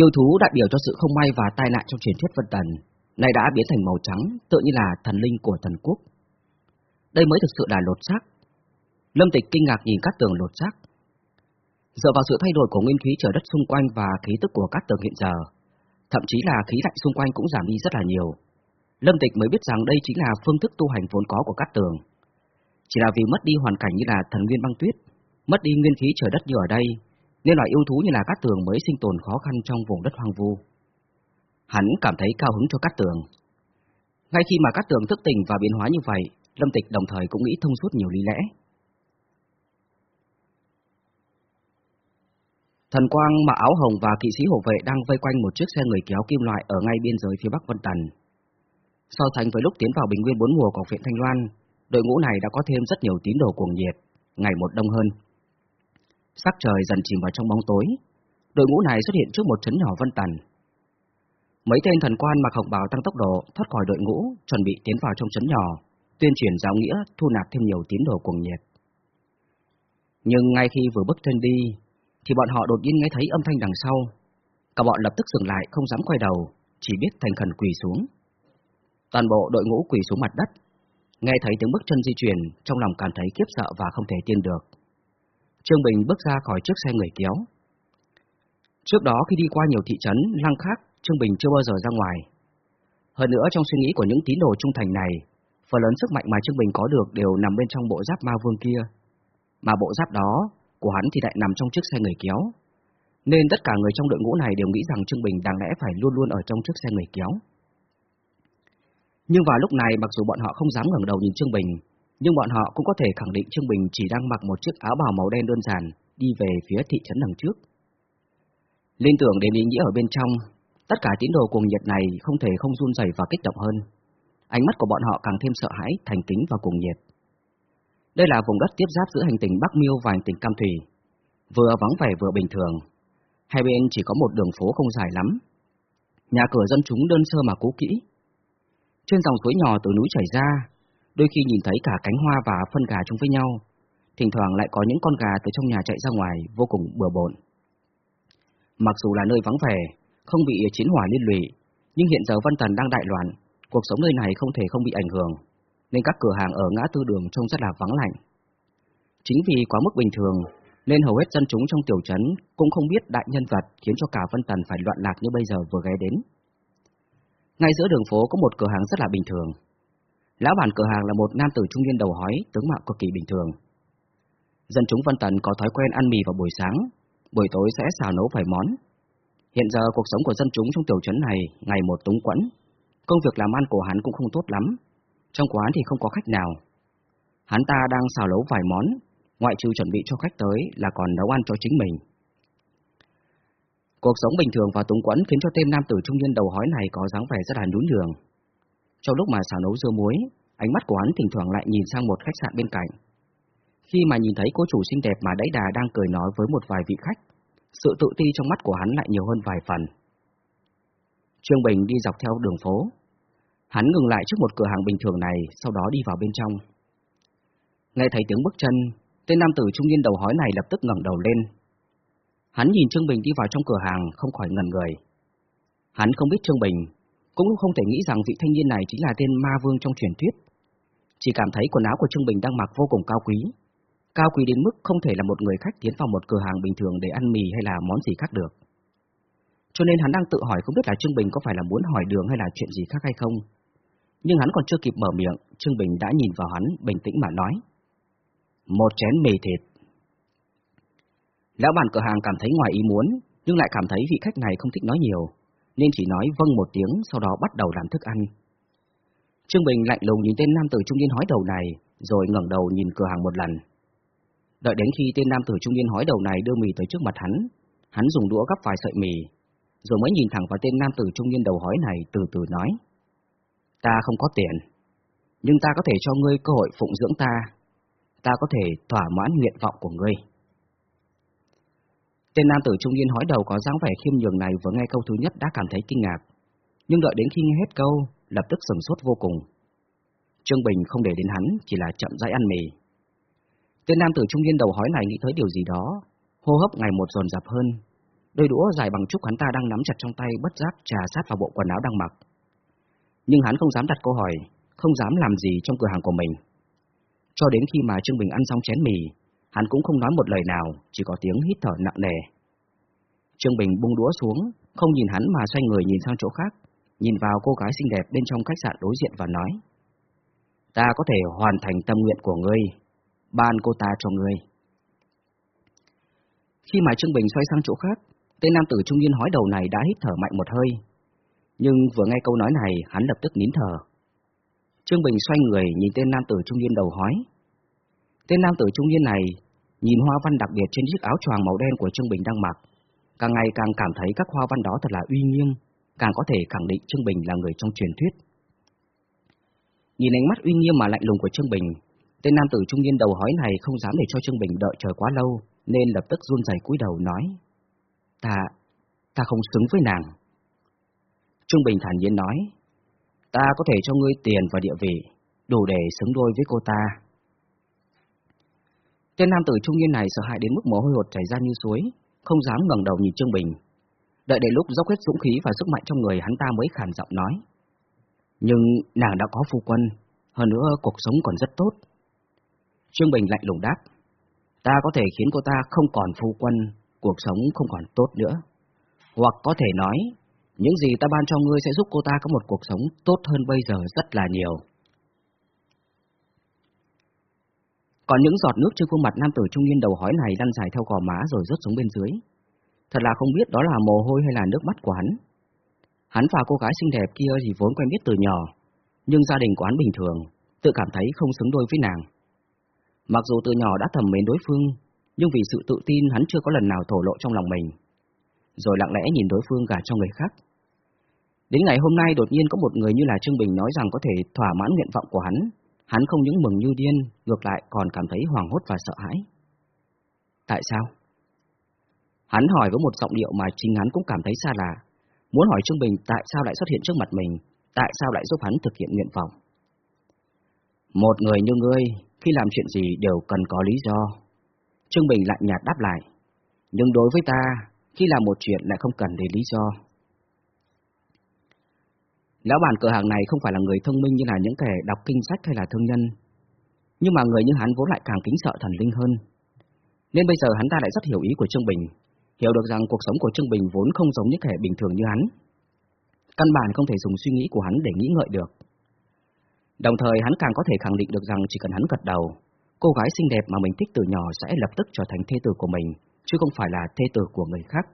Yêu thú đại biểu cho sự không may và tai nạn trong truyền thuyết Vân Tần, nay đã biến thành màu trắng, tựa như là thần linh của thần quốc. Đây mới thực sự là lột xác. Lâm Tịch kinh ngạc nhìn các tường lột xác. Dựa vào sự thay đổi của nguyên khí trời đất xung quanh và khí tức của các tường hiện giờ, thậm chí là khí lạnh xung quanh cũng giảm đi rất là nhiều. Lâm Tịch mới biết rằng đây chính là phương thức tu hành vốn có của các tường. Chỉ là vì mất đi hoàn cảnh như là thần nguyên băng tuyết, mất đi nguyên khí trời đất như ở đây, nên loài yêu thú như là cát tường mới sinh tồn khó khăn trong vùng đất hoang vu. Hắn cảm thấy cao hứng cho cát tường. Ngay khi mà cát tường thức tỉnh và biến hóa như vậy, Lâm Tịch đồng thời cũng nghĩ thông suốt nhiều lý lẽ. Thần Quang mặc áo hồng và kỵ sĩ hộ vệ đang vây quanh một chiếc xe người kéo kim loại ở ngay biên giới phía Bắc Vân Tần. So sánh với lúc tiến vào bình nguyên bốn mùa của viện Thanh Loan, đội ngũ này đã có thêm rất nhiều tín đồ cuồng nhiệt, ngày một đông hơn. Sắc trời dần chìm vào trong bóng tối, đội ngũ này xuất hiện trước một trấn nhỏ Vân Tần. Mấy tên thần quan mặc hồng bào tăng tốc độ thoát khỏi đội ngũ, chuẩn bị tiến vào trong trấn nhỏ, tuyên truyền giáo nghĩa, thu nạp thêm nhiều tín đồ cuồng nhiệt. Nhưng ngay khi vừa bước chân đi, thì bọn họ đột nhiên nghe thấy âm thanh đằng sau. Cả bọn lập tức dừng lại không dám quay đầu, chỉ biết thành khẩn quỳ xuống. Toàn bộ đội ngũ quỳ xuống mặt đất, nghe thấy tiếng bước chân di chuyển, trong lòng cảm thấy kiếp sợ và không thể tin được. Trương Bình bước ra khỏi chiếc xe người kéo. Trước đó khi đi qua nhiều thị trấn, lăng khác, Trương Bình chưa bao giờ ra ngoài. Hơn nữa trong suy nghĩ của những tín đồ trung thành này, phần lớn sức mạnh mà Trương Bình có được đều nằm bên trong bộ giáp ma vương kia. Mà bộ giáp đó của hắn thì lại nằm trong chiếc xe người kéo. Nên tất cả người trong đội ngũ này đều nghĩ rằng Trương Bình đáng lẽ phải luôn luôn ở trong chiếc xe người kéo. Nhưng vào lúc này mặc dù bọn họ không dám ngẩng đầu nhìn Trương Bình, nhưng bọn họ cũng có thể khẳng định Trương Bình chỉ đang mặc một chiếc áo bào màu đen đơn giản, đi về phía thị trấn đằng trước. Liên tưởng đến ý nghĩa ở bên trong, tất cả tín đồ cuồng nhiệt này không thể không run rẩy và kích động hơn. Ánh mắt của bọn họ càng thêm sợ hãi, thành kính và cuồng nhiệt. Đây là vùng đất tiếp giáp giữa hành tinh Bắc Miêu và hành tinh Cam Thủy, vừa vắng vẻ vừa bình thường. Hai bên chỉ có một đường phố không dài lắm. Nhà cửa dân chúng đơn sơ mà cũ kỹ. Trên dòng suối nhỏ từ núi chảy ra, đôi khi nhìn thấy cả cánh hoa và phân gà chung với nhau, thỉnh thoảng lại có những con gà từ trong nhà chạy ra ngoài vô cùng bừa bộn. Mặc dù là nơi vắng vẻ, không bị chiến hỏa liên lụy, nhưng hiện giờ văn Tần đang đại loạn, cuộc sống nơi này không thể không bị ảnh hưởng, nên các cửa hàng ở ngã tư đường trông rất là vắng lạnh. Chính vì quá mức bình thường, nên hầu hết dân chúng trong tiểu trấn cũng không biết đại nhân vật khiến cho cả văn Tần phải loạn lạc như bây giờ vừa ghé đến. Ngay giữa đường phố có một cửa hàng rất là bình thường. Lão bản cửa hàng là một nam tử trung niên đầu hói, tướng mạo cực kỳ bình thường. Dân chúng Vân Tần có thói quen ăn mì vào buổi sáng, buổi tối sẽ xào nấu vài món. Hiện giờ cuộc sống của dân chúng trong tiểu trấn này ngày một túng quẫn, công việc làm ăn của hắn cũng không tốt lắm, trong quán thì không có khách nào. Hắn ta đang xào nấu vài món, ngoại trừ chuẩn bị cho khách tới là còn nấu ăn cho chính mình. Cuộc sống bình thường và túng quẫn khiến cho tên nam tử trung niên đầu hói này có dáng vẻ rất là nhún nhường. Trong lúc mà xào nấu dưa muối, ánh mắt của hắn thỉnh thoảng lại nhìn sang một khách sạn bên cạnh. Khi mà nhìn thấy cô chủ xinh đẹp mà đẫy đà đang cười nói với một vài vị khách, sự tự ti trong mắt của hắn lại nhiều hơn vài phần. Trương Bình đi dọc theo đường phố. Hắn ngừng lại trước một cửa hàng bình thường này, sau đó đi vào bên trong. Nghe thấy tiếng bước chân, tên nam tử trung niên đầu hói này lập tức ngẩng đầu lên. Hắn nhìn Trương Bình đi vào trong cửa hàng, không khỏi ngẩn người. Hắn không biết Trương Bình, cũng không thể nghĩ rằng vị thanh niên này chính là tên ma vương trong truyền thuyết. Chỉ cảm thấy quần áo của Trương Bình đang mặc vô cùng cao quý. Cao quý đến mức không thể là một người khách tiến vào một cửa hàng bình thường để ăn mì hay là món gì khác được. Cho nên hắn đang tự hỏi không biết là Trương Bình có phải là muốn hỏi đường hay là chuyện gì khác hay không. Nhưng hắn còn chưa kịp mở miệng, Trương Bình đã nhìn vào hắn, bình tĩnh mà nói. Một chén mì thịt. Lão bản cửa hàng cảm thấy ngoài ý muốn, nhưng lại cảm thấy vị khách này không thích nói nhiều, nên chỉ nói vâng một tiếng sau đó bắt đầu làm thức ăn. Trương Bình lạnh lùng nhìn tên nam tử trung niên hói đầu này, rồi ngẩng đầu nhìn cửa hàng một lần. Đợi đến khi tên nam tử trung niên hói đầu này đưa mì tới trước mặt hắn, hắn dùng đũa gắp vài sợi mì, rồi mới nhìn thẳng vào tên nam tử trung niên đầu hói này từ từ nói. Ta không có tiền, nhưng ta có thể cho ngươi cơ hội phụng dưỡng ta. Ta có thể thỏa mãn nguyện vọng của ngươi. Tên nam tử trung niên hói đầu có dáng vẻ khiêm nhường này vừa nghe câu thứ nhất đã cảm thấy kinh ngạc, nhưng đợi đến khi nghe hết câu, lập tức sửng sốt vô cùng. Trương Bình không để đến hắn, chỉ là chậm rãi ăn mì. Tên nam tử trung niên đầu hói này nghĩ tới điều gì đó, hô hấp ngày một dồn dập hơn. đôi đũa dài bằng trúc hắn ta đang nắm chặt trong tay bất giác trà sát vào bộ quần áo đang mặc. Nhưng hắn không dám đặt câu hỏi, không dám làm gì trong cửa hàng của mình. Cho đến khi mà Trương Bình ăn xong chén mì, hắn cũng không nói một lời nào, chỉ có tiếng hít thở nặng nề. Trương Bình bung đũa xuống, không nhìn hắn mà xoay người nhìn sang chỗ khác, nhìn vào cô gái xinh đẹp bên trong khách sạn đối diện và nói. Ta có thể hoàn thành tâm nguyện của ngươi, ban cô ta cho ngươi. Khi mà Trương Bình xoay sang chỗ khác, tên nam tử trung niên hói đầu này đã hít thở mạnh một hơi. Nhưng vừa nghe câu nói này, hắn lập tức nín thở. Trương Bình xoay người nhìn tên nam tử trung niên đầu hói. Tên nam tử trung niên này nhìn hoa văn đặc biệt trên chiếc áo choàng màu đen của Trương Bình đang mặc, càng ngày càng cảm thấy các hoa văn đó thật là uy nghiêm, càng có thể khẳng định Trương Bình là người trong truyền thuyết. Nhìn ánh mắt uy nghiêm mà lạnh lùng của Trương Bình, tên nam tử trung niên đầu hói này không dám để cho Trương Bình đợi chờ quá lâu, nên lập tức run rẩy cúi đầu nói: "Ta, ta không xứng với nàng." Trương Bình thản nhiên nói: "Ta có thể cho ngươi tiền và địa vị, đủ để xứng đôi với cô ta." Tên nam tử trung niên này sợ hãi đến mức mồ hôi hột chảy ra như suối, không dám ngẩng đầu nhìn Trương Bình. Đợi đến lúc dốc hết dũng khí và sức mạnh trong người hắn ta mới khàn giọng nói. Nhưng nàng đã có phu quân, hơn nữa cuộc sống còn rất tốt. Trương Bình lạnh lùng đáp. Ta có thể khiến cô ta không còn phu quân, cuộc sống không còn tốt nữa. Hoặc có thể nói, những gì ta ban cho ngươi sẽ giúp cô ta có một cuộc sống tốt hơn bây giờ rất là nhiều. Còn những giọt nước trên khuôn mặt nam tử trung niên đầu hói này lăn dài theo gò má rồi rớt xuống bên dưới. Thật là không biết đó là mồ hôi hay là nước mắt của hắn. Hắn và cô gái xinh đẹp kia thì vốn quen biết từ nhỏ, nhưng gia đình của hắn bình thường, tự cảm thấy không xứng đôi với nàng. Mặc dù từ nhỏ đã thầm mến đối phương, nhưng vì sự tự tin hắn chưa có lần nào thổ lộ trong lòng mình. Rồi lặng lẽ nhìn đối phương gả cho người khác. Đến ngày hôm nay đột nhiên có một người như là Trương Bình nói rằng có thể thỏa mãn nguyện vọng của hắn, hắn không những mừng như điên, ngược lại còn cảm thấy hoảng hốt và sợ hãi. Tại sao? Hắn hỏi với một giọng điệu mà chính hắn cũng cảm thấy xa lạ, muốn hỏi Trương Bình tại sao lại xuất hiện trước mặt mình, tại sao lại giúp hắn thực hiện nguyện vọng. Một người như ngươi, khi làm chuyện gì đều cần có lý do. Trương Bình lạnh nhạt đáp lại, nhưng đối với ta, khi làm một chuyện lại không cần đến lý do. Lão bản cửa hàng này không phải là người thông minh như là những kẻ đọc kinh sách hay là thương nhân, nhưng mà người như hắn vốn lại càng kính sợ thần linh hơn. Nên bây giờ hắn ta lại rất hiểu ý của Trương Bình, hiểu được rằng cuộc sống của Trương Bình vốn không giống những kẻ bình thường như hắn. Căn bản không thể dùng suy nghĩ của hắn để nghĩ ngợi được. Đồng thời hắn càng có thể khẳng định được rằng chỉ cần hắn gật đầu, cô gái xinh đẹp mà mình thích từ nhỏ sẽ lập tức trở thành thê tử của mình, chứ không phải là thê tử của người khác.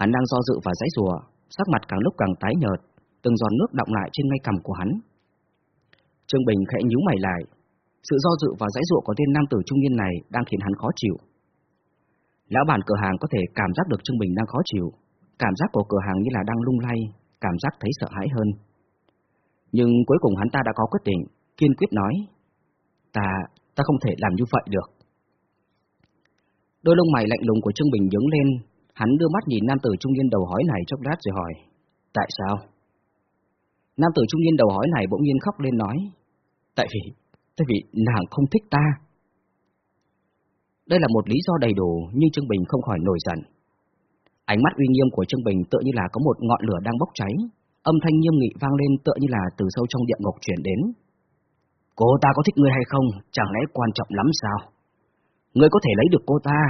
Hắn đang do dự và giãy rùa, sắc mặt càng lúc càng tái nhợt, từng giọt nước đọng lại trên ngay cằm của hắn. Trương Bình khẽ nhíu mày lại, sự do dự và dãi giụa của tên nam tử trung niên này đang khiến hắn khó chịu. Lão bản cửa hàng có thể cảm giác được Trương Bình đang khó chịu, cảm giác của cửa hàng như là đang lung lay, cảm giác thấy sợ hãi hơn. Nhưng cuối cùng hắn ta đã có quyết định, kiên quyết nói, ta, ta không thể làm như vậy được. Đôi lông mày lạnh lùng của Trương Bình nhướng lên, hắn đưa mắt nhìn nam tử trung niên đầu hói này chốc lát rồi hỏi, tại sao? Nam tử trung niên đầu hói này bỗng nhiên khóc lên nói, tại vì, tại vì nàng không thích ta. Đây là một lý do đầy đủ nhưng Trương Bình không khỏi nổi giận. Ánh mắt uy nghiêm của Trương Bình tựa như là có một ngọn lửa đang bốc cháy, âm thanh nghiêm nghị vang lên tựa như là từ sâu trong địa ngục chuyển đến. Cô ta có thích ngươi hay không, chẳng lẽ quan trọng lắm sao? Ngươi có thể lấy được cô ta,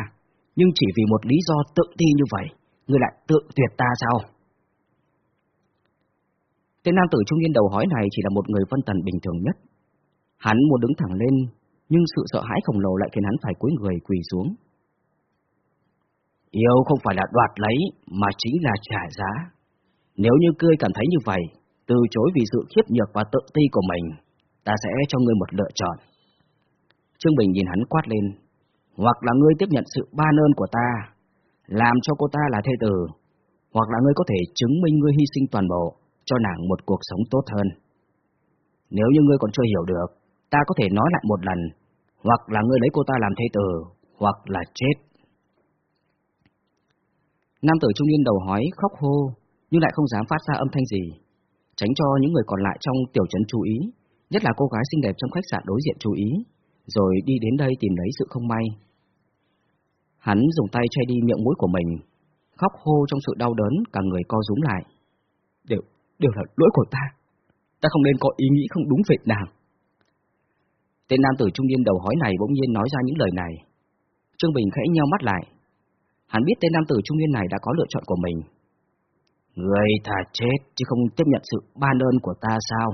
nhưng chỉ vì một lý do tự ti như vậy, ngươi lại tự tuyệt ta sao? Tên nam tử trung niên đầu hói này chỉ là một người phân tần bình thường nhất. Hắn muốn đứng thẳng lên, nhưng sự sợ hãi khổng lồ lại khiến hắn phải cúi người quỳ xuống. Yêu không phải là đoạt lấy, mà chính là trả giá. Nếu như ngươi cảm thấy như vậy, từ chối vì sự khiếp nhược và tự ti của mình, ta sẽ cho ngươi một lựa chọn. Trương Bình nhìn hắn quát lên, hoặc là ngươi tiếp nhận sự ban ơn của ta, làm cho cô ta là thê tử, hoặc là ngươi có thể chứng minh ngươi hy sinh toàn bộ, cho nàng một cuộc sống tốt hơn. Nếu như ngươi còn chưa hiểu được, ta có thể nói lại một lần, hoặc là ngươi lấy cô ta làm thê tử, hoặc là chết. Nam tử trung niên đầu hói khóc hô, nhưng lại không dám phát ra âm thanh gì, tránh cho những người còn lại trong tiểu trấn chú ý, nhất là cô gái xinh đẹp trong khách sạn đối diện chú ý, rồi đi đến đây tìm lấy sự không may. Hắn dùng tay che đi miệng mũi của mình, khóc hô trong sự đau đớn, cả người co rúm lại. Đều, là lỗi của ta. Ta không nên có ý nghĩ không đúng về nàng. Tên nam tử trung niên đầu hói này bỗng nhiên nói ra những lời này. Trương Bình khẽ nheo mắt lại. Hắn biết tên nam tử trung niên này đã có lựa chọn của mình. Người thà chết chứ không tiếp nhận sự ban ơn của ta sao?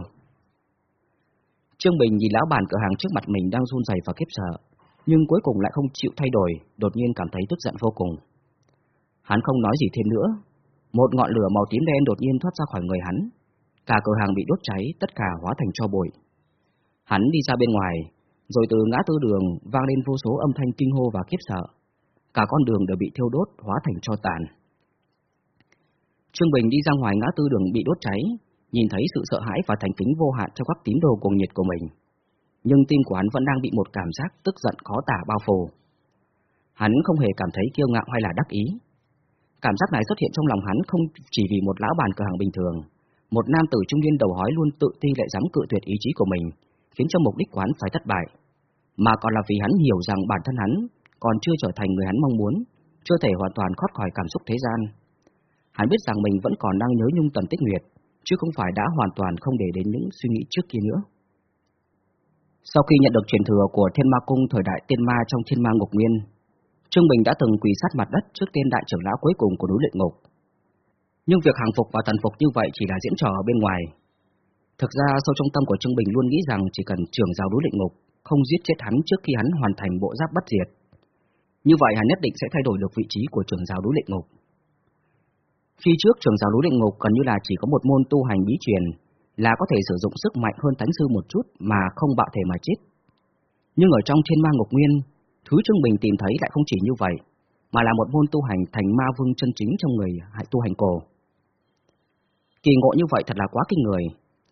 Trương Bình nhìn lão bản cửa hàng trước mặt mình đang run rẩy và khiếp sợ, nhưng cuối cùng lại không chịu thay đổi, đột nhiên cảm thấy tức giận vô cùng. Hắn không nói gì thêm nữa, một ngọn lửa màu tím đen đột nhiên thoát ra khỏi người hắn, cả cửa hàng bị đốt cháy, tất cả hóa thành tro bụi. Hắn đi ra bên ngoài, rồi từ ngã tư đường vang lên vô số âm thanh kinh hô và khiếp sợ. Cả con đường đều bị thiêu đốt, hóa thành tro tàn. Trương Bình đi ra ngoài ngã tư đường bị đốt cháy, nhìn thấy sự sợ hãi và thành kính vô hạn trong các tín đồ cuồng nhiệt của mình. Nhưng tim của hắn vẫn đang bị một cảm giác tức giận khó tả bao phủ. Hắn không hề cảm thấy kiêu ngạo hay là đắc ý. Cảm giác này xuất hiện trong lòng hắn không chỉ vì một lão bàn cửa hàng bình thường, một nam tử trung niên đầu hói luôn tự ti lại dám cự tuyệt ý chí của mình, khiến cho mục đích của hắn phải thất bại, mà còn là vì hắn hiểu rằng bản thân hắn còn chưa trở thành người hắn mong muốn, chưa thể hoàn toàn thoát khỏi cảm xúc thế gian. Hắn biết rằng mình vẫn còn đang nhớ nhung tần tích nguyệt, chứ không phải đã hoàn toàn không để đến những suy nghĩ trước kia nữa. Sau khi nhận được truyền thừa của Thiên Ma Cung thời đại tiên ma trong Thiên Ma Ngục Nguyên, Trương Bình đã từng quỳ sát mặt đất trước tên đại trưởng lão cuối cùng của núi luyện ngục. Nhưng việc hàng phục và thần phục như vậy chỉ là diễn trò ở bên ngoài. Thực ra sâu trong tâm của Trương Bình luôn nghĩ rằng chỉ cần trưởng giáo núi luyện ngục không giết chết hắn trước khi hắn hoàn thành bộ giáp bất diệt. Như vậy hắn nhất định sẽ thay đổi được vị trí của trưởng giáo núi luyện ngục. Khi trước trưởng giáo núi luyện ngục gần như là chỉ có một môn tu hành bí truyền, là có thể sử dụng sức mạnh hơn thánh sư một chút mà không bạo thể mà chết. Nhưng ở trong thiên ma ngục nguyên, thứ Trương Bình tìm thấy lại không chỉ như vậy, mà là một môn tu hành thành ma vương chân chính trong người hại tu hành cổ. Kỳ ngộ như vậy thật là quá kinh người,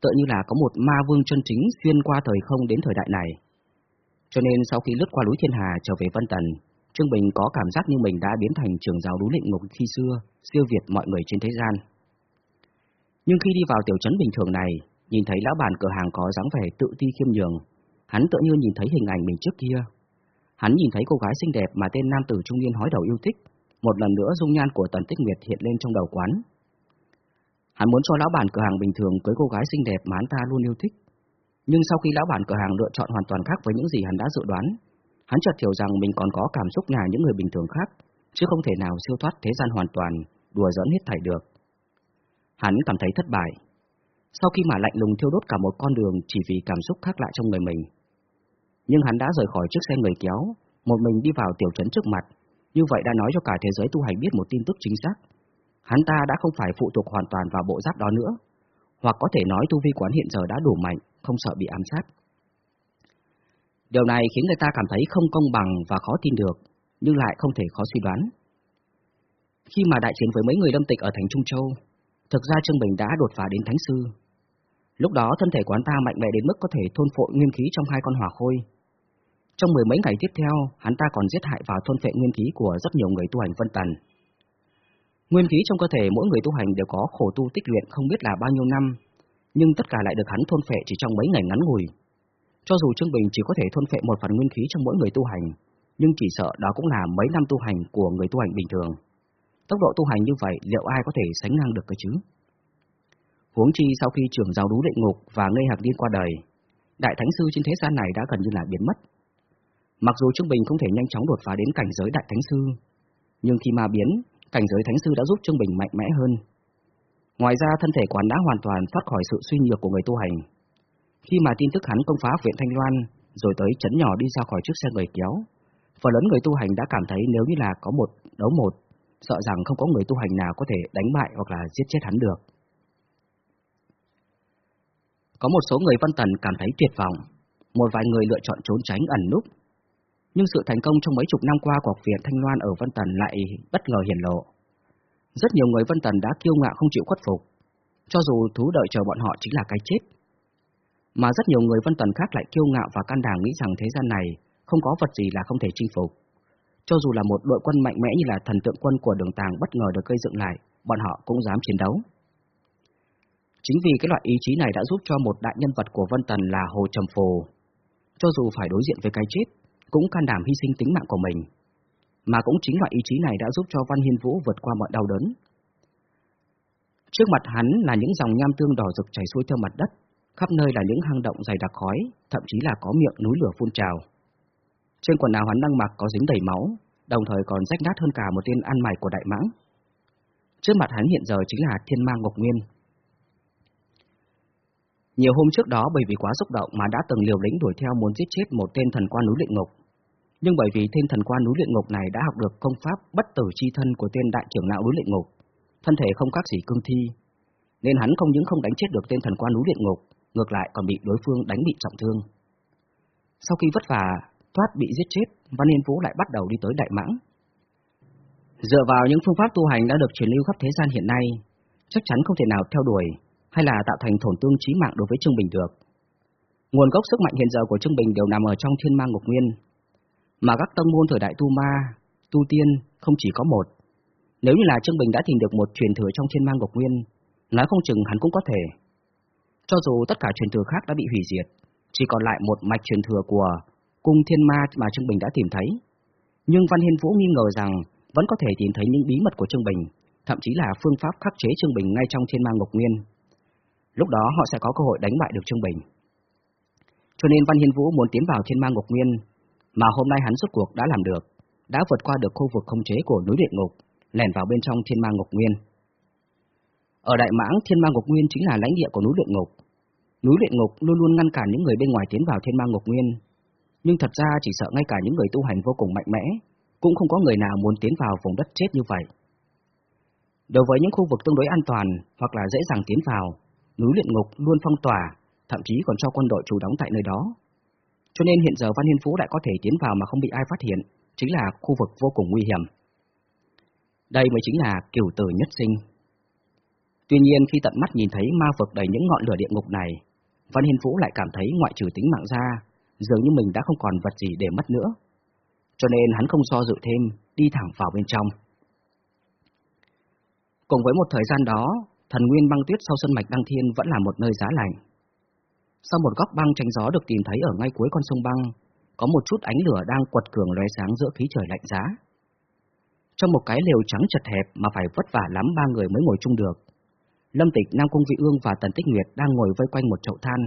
tựa như là có một ma vương chân chính xuyên qua thời không đến thời đại này. Cho nên sau khi lướt qua núi Thiên Hà trở về Vân Tần, Trương Bình có cảm giác như mình đã biến thành trường giáo núi lệnh ngục khi xưa, siêu việt mọi người trên thế gian. Nhưng khi đi vào tiểu trấn bình thường này, nhìn thấy lão bản cửa hàng có dáng vẻ tự ti khiêm nhường, hắn tự như nhìn thấy hình ảnh mình trước kia. Hắn nhìn thấy cô gái xinh đẹp mà tên nam tử trung niên hói đầu yêu thích, một lần nữa dung nhan của Tần Tích Nguyệt hiện lên trong đầu quán. Hắn muốn cho lão bản cửa hàng bình thường cưới cô gái xinh đẹp mà hắn ta luôn yêu thích. Nhưng sau khi lão bản cửa hàng lựa chọn hoàn toàn khác với những gì hắn đã dự đoán, hắn chợt hiểu rằng mình còn có cảm xúc nhà những người bình thường khác, chứ không thể nào siêu thoát thế gian hoàn toàn, đùa giỡn hết thảy được. Hắn cảm thấy thất bại. Sau khi mà lạnh lùng thiêu đốt cả một con đường chỉ vì cảm xúc khác lại trong người mình. Nhưng hắn đã rời khỏi chiếc xe người kéo, một mình đi vào tiểu trấn trước mặt, như vậy đã nói cho cả thế giới tu hành biết một tin tức chính xác. Hắn ta đã không phải phụ thuộc hoàn toàn vào bộ giáp đó nữa, hoặc có thể nói tu vi quán hiện giờ đã đủ mạnh, không sợ bị ám sát. Điều này khiến người ta cảm thấy không công bằng và khó tin được, nhưng lại không thể khó suy đoán. Khi mà đại chiến với mấy người lâm tịch ở thành Trung Châu, thực ra Trương Bình đã đột phá đến Thánh Sư. Lúc đó thân thể quán ta mạnh mẽ đến mức có thể thôn phệ nguyên khí trong hai con hỏa khôi. Trong mười mấy ngày tiếp theo, hắn ta còn giết hại vào thôn phệ nguyên khí của rất nhiều người tu hành vân tần. Nguyên khí trong cơ thể mỗi người tu hành đều có khổ tu tích luyện không biết là bao nhiêu năm, nhưng tất cả lại được hắn thôn phệ chỉ trong mấy ngày ngắn ngủi. Cho dù Trương Bình chỉ có thể thôn phệ một phần nguyên khí trong mỗi người tu hành, nhưng chỉ sợ đó cũng là mấy năm tu hành của người tu hành bình thường. Tốc độ tu hành như vậy liệu ai có thể sánh ngang được cơ chứ? Huống chi sau khi trưởng giáo đú địa ngục và ngây hạc điên qua đời, đại thánh sư trên thế gian này đã gần như là biến mất. Mặc dù Trương Bình không thể nhanh chóng đột phá đến cảnh giới đại thánh sư, nhưng khi ma biến, cảnh giới thánh sư đã giúp Trương Bình mạnh mẽ hơn. Ngoài ra thân thể quán đã hoàn toàn thoát khỏi sự suy nhược của người tu hành, khi mà tin tức hắn công phá viện Thanh Loan, rồi tới chấn nhỏ đi ra khỏi chiếc xe người kéo, phần lớn người tu hành đã cảm thấy nếu như là có một đấu một, sợ rằng không có người tu hành nào có thể đánh bại hoặc là giết chết hắn được. Có một số người văn Tần cảm thấy tuyệt vọng, một vài người lựa chọn trốn tránh ẩn núp. Nhưng sự thành công trong mấy chục năm qua của học viện Thanh Loan ở Vân Tần lại bất ngờ hiển lộ. Rất nhiều người Vân Tần đã kiêu ngạo không chịu khuất phục, cho dù thú đợi chờ bọn họ chính là cái chết. Mà rất nhiều người vân tần khác lại kiêu ngạo và can đảm nghĩ rằng thế gian này không có vật gì là không thể chinh phục. Cho dù là một đội quân mạnh mẽ như là thần tượng quân của đường tàng bất ngờ được gây dựng lại, bọn họ cũng dám chiến đấu. Chính vì cái loại ý chí này đã giúp cho một đại nhân vật của Vân Tần là Hồ Trầm Phù, cho dù phải đối diện với cái chết, cũng can đảm hy sinh tính mạng của mình. mà cũng chính loại ý chí này đã giúp cho Văn Hiên Vũ vượt qua mọi đau đớn. Trước mặt hắn là những dòng nham tương đỏ rực chảy xuôi theo mặt đất, khắp nơi là những hang động dày đặc khói, thậm chí là có miệng núi lửa phun trào. Trên quần áo hắn đang mặc có dính đầy máu, đồng thời còn rách nát hơn cả một tên ăn mày của đại mãng. Trước mặt hắn hiện giờ chính là thiên mang ngọc nguyên. Nhiều hôm trước đó bởi vì quá xúc động mà đã từng liều lĩnh đuổi theo muốn giết chết một tên thần quan núi luyện ngục. Nhưng bởi vì tên thần quan núi luyện ngục này đã học được công pháp bất tử chi thân của tên đại trưởng lão núi luyện ngục, thân thể không khác gì cương thi, nên hắn không những không đánh chết được tên thần quan núi luyện ngục, ngược lại còn bị đối phương đánh bị trọng thương. Sau khi vất vả thoát bị giết chết, Văn Yên Vũ lại bắt đầu đi tới Đại Mãng. Dựa vào những phương pháp tu hành đã được truyền lưu khắp thế gian hiện nay, chắc chắn không thể nào theo đuổi hay là tạo thành tổn thương chí mạng đối với Trương Bình được. Nguồn gốc sức mạnh hiện giờ của Trương Bình đều nằm ở trong Thiên Ma Ngục Nguyên, mà các tông môn thời đại tu ma, tu tiên không chỉ có một. Nếu như là Trương Bình đã tìm được một truyền thừa trong Thiên Ma Ngục Nguyên, nói không chừng hắn cũng có thể. Cho dù tất cả truyền thừa khác đã bị hủy diệt, chỉ còn lại một mạch truyền thừa của cung thiên ma mà Trương Bình đã tìm thấy. Nhưng Văn Hiên Vũ nghi ngờ rằng vẫn có thể tìm thấy những bí mật của Trương Bình, thậm chí là phương pháp khắc chế Trương Bình ngay trong thiên ma ngục nguyên. Lúc đó họ sẽ có cơ hội đánh bại được Trương Bình. Cho nên Văn Hiên Vũ muốn tiến vào thiên ma ngục nguyên, mà hôm nay hắn rốt cuộc đã làm được, đã vượt qua được khu vực không chế của núi địa ngục, lẻn vào bên trong thiên ma ngục nguyên. Ở Đại Mãng, thiên ma ngục nguyên chính là lãnh địa của núi địa ngục. Núi địa ngục luôn luôn ngăn cản những người bên ngoài tiến vào thiên ma ngục nguyên, nhưng thật ra chỉ sợ ngay cả những người tu hành vô cùng mạnh mẽ, cũng không có người nào muốn tiến vào vùng đất chết như vậy. Đối với những khu vực tương đối an toàn hoặc là dễ dàng tiến vào, núi luyện ngục luôn phong tỏa, thậm chí còn cho quân đội chủ đóng tại nơi đó. Cho nên hiện giờ Văn Hiên Phú lại có thể tiến vào mà không bị ai phát hiện, chính là khu vực vô cùng nguy hiểm. Đây mới chính là kiểu tử nhất sinh. Tuy nhiên khi tận mắt nhìn thấy ma vực đầy những ngọn lửa địa ngục này, Văn Hiên Phú lại cảm thấy ngoại trừ tính mạng ra, dường như mình đã không còn vật gì để mất nữa. Cho nên hắn không so dự thêm, đi thẳng vào bên trong. Cùng với một thời gian đó, thần nguyên băng tuyết sau sân mạch Đăng Thiên vẫn là một nơi giá lạnh. Sau một góc băng tránh gió được tìm thấy ở ngay cuối con sông băng, có một chút ánh lửa đang quật cường lóe sáng giữa khí trời lạnh giá. Trong một cái lều trắng chật hẹp mà phải vất vả lắm ba người mới ngồi chung được. Lâm Tịch, Nam Cung Vị Ương và Tần Tích Nguyệt đang ngồi vây quanh một chậu than,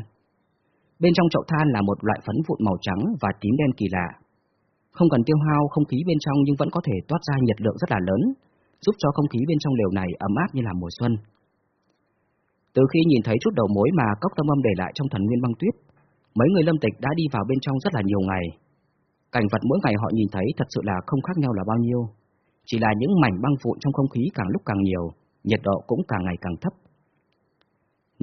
Bên trong chậu than là một loại phấn vụn màu trắng và tím đen kỳ lạ. Không cần tiêu hao không khí bên trong nhưng vẫn có thể toát ra nhiệt lượng rất là lớn, giúp cho không khí bên trong lều này ấm áp như là mùa xuân. Từ khi nhìn thấy chút đầu mối mà cốc tâm âm để lại trong thần nguyên băng tuyết, mấy người lâm tịch đã đi vào bên trong rất là nhiều ngày. Cảnh vật mỗi ngày họ nhìn thấy thật sự là không khác nhau là bao nhiêu. Chỉ là những mảnh băng vụn trong không khí càng lúc càng nhiều, nhiệt độ cũng càng ngày càng thấp.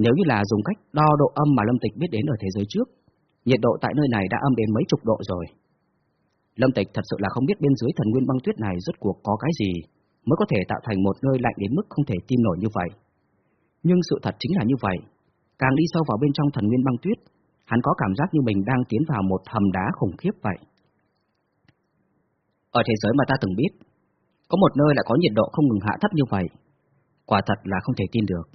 Nếu như là dùng cách đo độ âm mà Lâm Tịch biết đến ở thế giới trước, nhiệt độ tại nơi này đã âm đến mấy chục độ rồi. Lâm Tịch thật sự là không biết bên dưới thần nguyên băng tuyết này rốt cuộc có cái gì mới có thể tạo thành một nơi lạnh đến mức không thể tin nổi như vậy. Nhưng sự thật chính là như vậy, càng đi sâu vào bên trong thần nguyên băng tuyết, hắn có cảm giác như mình đang tiến vào một hầm đá khủng khiếp vậy. Ở thế giới mà ta từng biết, có một nơi lại có nhiệt độ không ngừng hạ thấp như vậy, quả thật là không thể tin được.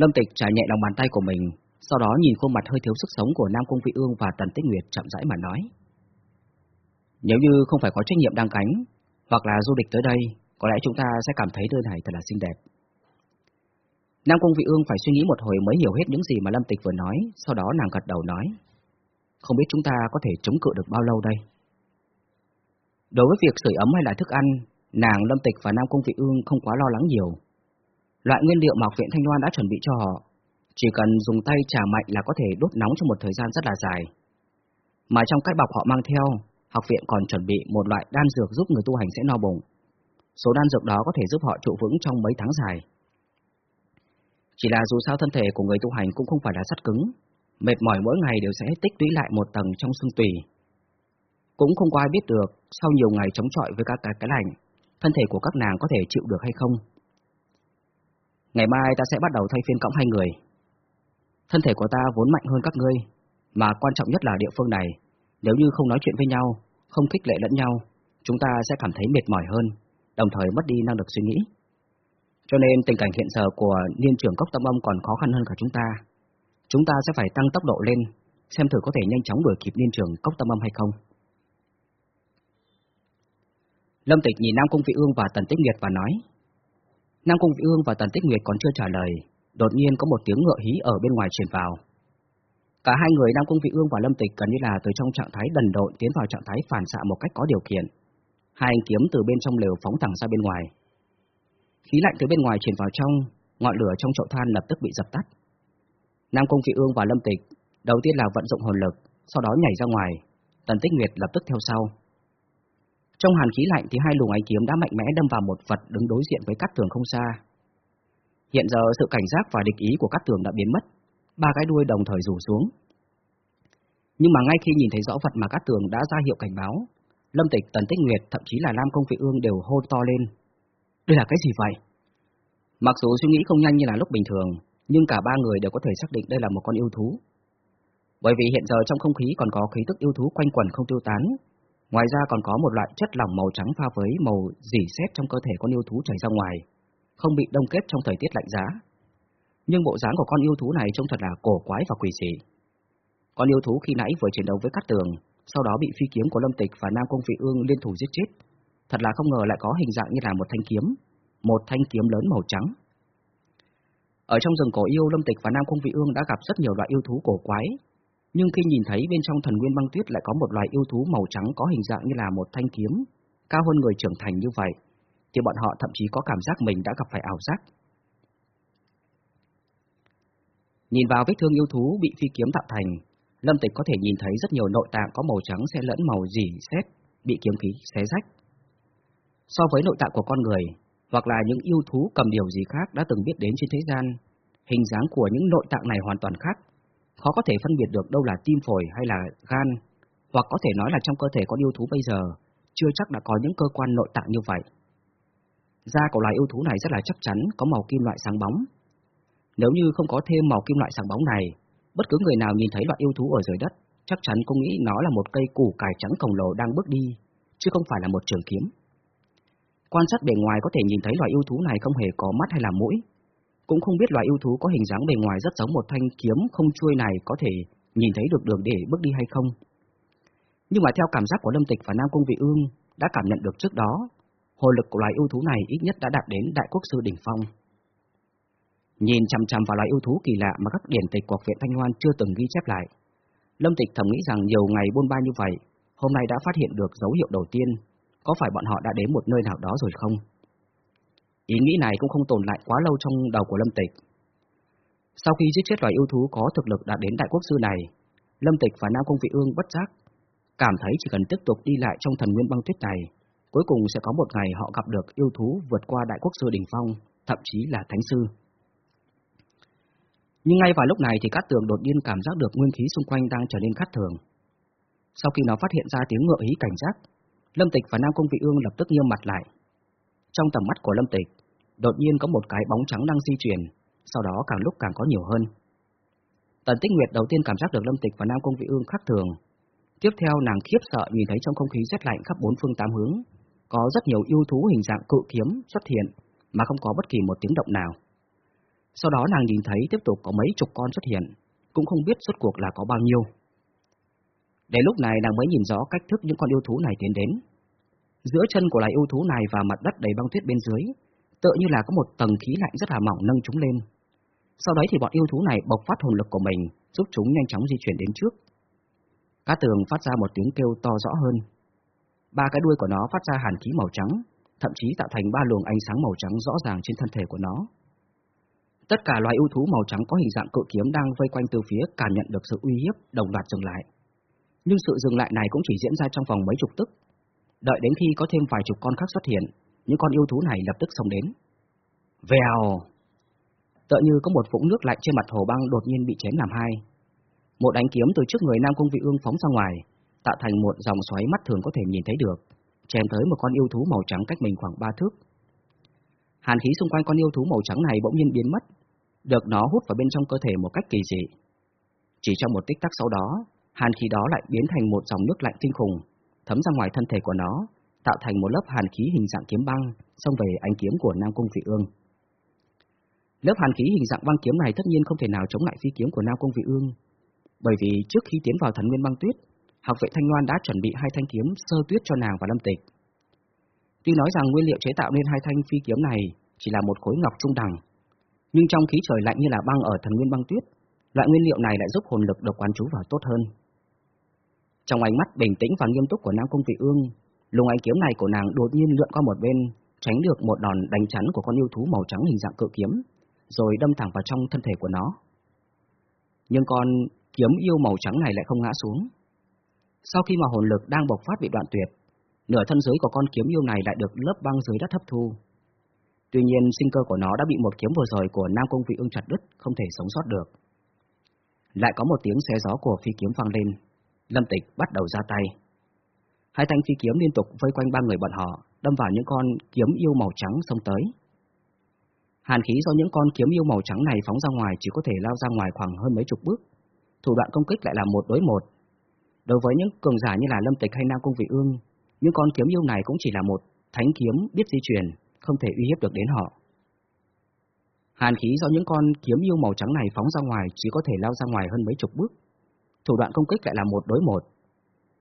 Lâm Tịch trải nhẹ lòng bàn tay của mình, sau đó nhìn khuôn mặt hơi thiếu sức sống của Nam Cung Vị Ương và Tần Tích Nguyệt chậm rãi mà nói. Nếu như không phải có trách nhiệm đang cánh, hoặc là du lịch tới đây, có lẽ chúng ta sẽ cảm thấy nơi này thật là xinh đẹp. Nam Cung Vị Ương phải suy nghĩ một hồi mới hiểu hết những gì mà Lâm Tịch vừa nói, sau đó nàng gật đầu nói. Không biết chúng ta có thể chống cự được bao lâu đây? Đối với việc sưởi ấm hay là thức ăn, nàng Lâm Tịch và Nam Cung Vị Ương không quá lo lắng nhiều, Loại nguyên liệu mà học viện Thanh Loan đã chuẩn bị cho họ, chỉ cần dùng tay trà mạnh là có thể đốt nóng trong một thời gian rất là dài. Mà trong cái bọc họ mang theo, học viện còn chuẩn bị một loại đan dược giúp người tu hành sẽ no bụng. Số đan dược đó có thể giúp họ trụ vững trong mấy tháng dài. Chỉ là dù sao thân thể của người tu hành cũng không phải là sắt cứng, mệt mỏi mỗi ngày đều sẽ tích lũy lại một tầng trong xương tủy. Cũng không có ai biết được, sau nhiều ngày chống chọi với các cái, cái lạnh, thân thể của các nàng có thể chịu được hay không. Ngày mai ta sẽ bắt đầu thay phiên cõng hai người. Thân thể của ta vốn mạnh hơn các ngươi, mà quan trọng nhất là địa phương này, nếu như không nói chuyện với nhau, không khích lệ lẫn nhau, chúng ta sẽ cảm thấy mệt mỏi hơn, đồng thời mất đi năng lực suy nghĩ. Cho nên tình cảnh hiện giờ của niên trưởng cốc tâm âm còn khó khăn hơn cả chúng ta. Chúng ta sẽ phải tăng tốc độ lên, xem thử có thể nhanh chóng đuổi kịp niên trưởng cốc tâm âm hay không. Lâm Tịch nhìn Nam Cung Vị Ương và Tần Tích Nguyệt và nói. Nam Cung Vị Ương và Tần Tích Nguyệt còn chưa trả lời, đột nhiên có một tiếng ngựa hí ở bên ngoài truyền vào. Cả hai người Nam Cung Vị Ương và Lâm Tịch gần như là từ trong trạng thái đần độn tiến vào trạng thái phản xạ một cách có điều kiện. Hai anh kiếm từ bên trong lều phóng thẳng ra bên ngoài. Khí lạnh từ bên ngoài truyền vào trong, ngọn lửa trong chậu than lập tức bị dập tắt. Nam công Vị Ương và Lâm Tịch đầu tiên là vận dụng hồn lực, sau đó nhảy ra ngoài, Tần Tích Nguyệt lập tức theo sau. Trong hàn khí lạnh thì hai luồng ánh kiếm đã mạnh mẽ đâm vào một vật đứng đối diện với cát tường không xa. Hiện giờ sự cảnh giác và địch ý của cát tường đã biến mất, ba cái đuôi đồng thời rủ xuống. Nhưng mà ngay khi nhìn thấy rõ vật mà cát tường đã ra hiệu cảnh báo, Lâm Tịch, Tần Tích Nguyệt, thậm chí là Lam Công Vị Ương đều hô to lên. Đây là cái gì vậy? Mặc dù suy nghĩ không nhanh như là lúc bình thường, nhưng cả ba người đều có thể xác định đây là một con yêu thú. Bởi vì hiện giờ trong không khí còn có khí tức yêu thú quanh quẩn không tiêu tán, ngoài ra còn có một loại chất lỏng màu trắng pha với màu dỉ xét trong cơ thể con yêu thú chảy ra ngoài, không bị đông kết trong thời tiết lạnh giá. Nhưng bộ dáng của con yêu thú này trông thật là cổ quái và quỷ dị. Con yêu thú khi nãy vừa chiến đấu với cát tường, sau đó bị phi kiếm của Lâm Tịch và Nam Công Vị Ương liên thủ giết chết. Thật là không ngờ lại có hình dạng như là một thanh kiếm, một thanh kiếm lớn màu trắng. Ở trong rừng cổ yêu, Lâm Tịch và Nam cung Vị Ương đã gặp rất nhiều loại yêu thú cổ quái, nhưng khi nhìn thấy bên trong thần nguyên băng tuyết lại có một loài yêu thú màu trắng có hình dạng như là một thanh kiếm, cao hơn người trưởng thành như vậy, thì bọn họ thậm chí có cảm giác mình đã gặp phải ảo giác. Nhìn vào vết thương yêu thú bị phi kiếm tạo thành, Lâm Tịch có thể nhìn thấy rất nhiều nội tạng có màu trắng xen lẫn màu dỉ xét, bị kiếm khí xé rách. So với nội tạng của con người, hoặc là những yêu thú cầm điều gì khác đã từng biết đến trên thế gian, hình dáng của những nội tạng này hoàn toàn khác, khó có thể phân biệt được đâu là tim phổi hay là gan, hoặc có thể nói là trong cơ thể con yêu thú bây giờ, chưa chắc đã có những cơ quan nội tạng như vậy. Da của loài yêu thú này rất là chắc chắn, có màu kim loại sáng bóng. Nếu như không có thêm màu kim loại sáng bóng này, bất cứ người nào nhìn thấy loại yêu thú ở dưới đất, chắc chắn cũng nghĩ nó là một cây củ cải trắng khổng lồ đang bước đi, chứ không phải là một trường kiếm. Quan sát bề ngoài có thể nhìn thấy loài yêu thú này không hề có mắt hay là mũi, cũng không biết loài yêu thú có hình dáng bề ngoài rất giống một thanh kiếm không chuôi này có thể nhìn thấy được đường để bước đi hay không. Nhưng mà theo cảm giác của Lâm Tịch và Nam Cung Vị Ương đã cảm nhận được trước đó, hồi lực của loài yêu thú này ít nhất đã đạt đến Đại Quốc Sư Đỉnh Phong. Nhìn chằm chằm vào loài yêu thú kỳ lạ mà các điển tịch của viện Thanh hoan chưa từng ghi chép lại, Lâm Tịch thầm nghĩ rằng nhiều ngày buôn ba như vậy, hôm nay đã phát hiện được dấu hiệu đầu tiên, có phải bọn họ đã đến một nơi nào đó rồi không? Ý nghĩ này cũng không tồn lại quá lâu trong đầu của Lâm Tịch. Sau khi giết chết loài yêu thú có thực lực đã đến đại quốc sư này, Lâm Tịch và Nam Công Vị Ương bất giác, cảm thấy chỉ cần tiếp tục đi lại trong thần nguyên băng tuyết này, cuối cùng sẽ có một ngày họ gặp được yêu thú vượt qua đại quốc sư đỉnh phong, thậm chí là thánh sư. Nhưng ngay vào lúc này thì Cát Tường đột nhiên cảm giác được nguyên khí xung quanh đang trở nên khát thường. Sau khi nó phát hiện ra tiếng ngựa hí cảnh giác, Lâm Tịch và Nam Công Vị Ương lập tức nghiêm mặt lại. Trong tầm mắt của Lâm Tịch, đột nhiên có một cái bóng trắng đang di chuyển, sau đó càng lúc càng có nhiều hơn. Tần Tích Nguyệt đầu tiên cảm giác được Lâm Tịch và Nam Công Vị Ương khác thường. Tiếp theo nàng khiếp sợ nhìn thấy trong không khí rét lạnh khắp bốn phương tám hướng, có rất nhiều yêu thú hình dạng cự kiếm xuất hiện mà không có bất kỳ một tiếng động nào. Sau đó nàng nhìn thấy tiếp tục có mấy chục con xuất hiện, cũng không biết suốt cuộc là có bao nhiêu. Đến lúc này nàng mới nhìn rõ cách thức những con yêu thú này tiến đến. Giữa chân của loài yêu thú này và mặt đất đầy băng tuyết bên dưới, tựa như là có một tầng khí lạnh rất là mỏng nâng chúng lên. Sau đấy thì bọn yêu thú này bộc phát hồn lực của mình, giúp chúng nhanh chóng di chuyển đến trước. Cá tường phát ra một tiếng kêu to rõ hơn. Ba cái đuôi của nó phát ra hàn khí màu trắng, thậm chí tạo thành ba luồng ánh sáng màu trắng rõ ràng trên thân thể của nó. Tất cả loài yêu thú màu trắng có hình dạng cự kiếm đang vây quanh từ phía cảm nhận được sự uy hiếp, đồng loạt dừng lại. Nhưng sự dừng lại này cũng chỉ diễn ra trong vòng mấy chục tức. Đợi đến khi có thêm vài chục con khác xuất hiện, những con yêu thú này lập tức xông đến. Vèo! Tựa như có một vũng nước lạnh trên mặt hồ băng đột nhiên bị chém làm hai. Một đánh kiếm từ trước người Nam Cung Vị Ương phóng ra ngoài, tạo thành một dòng xoáy mắt thường có thể nhìn thấy được, chém tới một con yêu thú màu trắng cách mình khoảng ba thước. Hàn khí xung quanh con yêu thú màu trắng này bỗng nhiên biến mất, được nó hút vào bên trong cơ thể một cách kỳ dị. Chỉ trong một tích tắc sau đó, hàn khí đó lại biến thành một dòng nước lạnh kinh khủng, thấm ra ngoài thân thể của nó, tạo thành một lớp hàn khí hình dạng kiếm băng, xông về ánh kiếm của Nam Cung Vị Ương. Lớp hàn khí hình dạng băng kiếm này tất nhiên không thể nào chống lại phi kiếm của Nam Cung Vị Ương, bởi vì trước khi tiến vào thần nguyên băng tuyết, học vệ Thanh Loan đã chuẩn bị hai thanh kiếm sơ tuyết cho nàng và Lâm Tịch. Tuy nói rằng nguyên liệu chế tạo nên hai thanh phi kiếm này chỉ là một khối ngọc trung đẳng, nhưng trong khí trời lạnh như là băng ở thần nguyên băng tuyết, loại nguyên liệu này lại giúp hồn lực được quán trú vào tốt hơn. Trong ánh mắt bình tĩnh và nghiêm túc của Nam Cung Vị Ương, lùng ánh kiếm này của nàng đột nhiên lượn qua một bên, tránh được một đòn đánh chắn của con yêu thú màu trắng hình dạng cự kiếm, rồi đâm thẳng vào trong thân thể của nó. Nhưng con kiếm yêu màu trắng này lại không ngã xuống. Sau khi mà hồn lực đang bộc phát bị đoạn tuyệt, nửa thân dưới của con kiếm yêu này lại được lớp băng dưới đất hấp thu. Tuy nhiên sinh cơ của nó đã bị một kiếm vừa rồi của Nam Cung Vị Ương chặt đứt, không thể sống sót được. Lại có một tiếng xé gió của phi kiếm vang lên, Lâm Tịch bắt đầu ra tay. Hai thanh phi kiếm liên tục vây quanh ba người bọn họ, đâm vào những con kiếm yêu màu trắng xông tới. Hàn khí do những con kiếm yêu màu trắng này phóng ra ngoài chỉ có thể lao ra ngoài khoảng hơn mấy chục bước. Thủ đoạn công kích lại là một đối một. Đối với những cường giả như là Lâm Tịch hay Nam Cung Vị Ương, những con kiếm yêu này cũng chỉ là một thánh kiếm biết di chuyển, không thể uy hiếp được đến họ. Hàn khí do những con kiếm yêu màu trắng này phóng ra ngoài chỉ có thể lao ra ngoài hơn mấy chục bước. Thủ đoạn công kích lại là một đối một.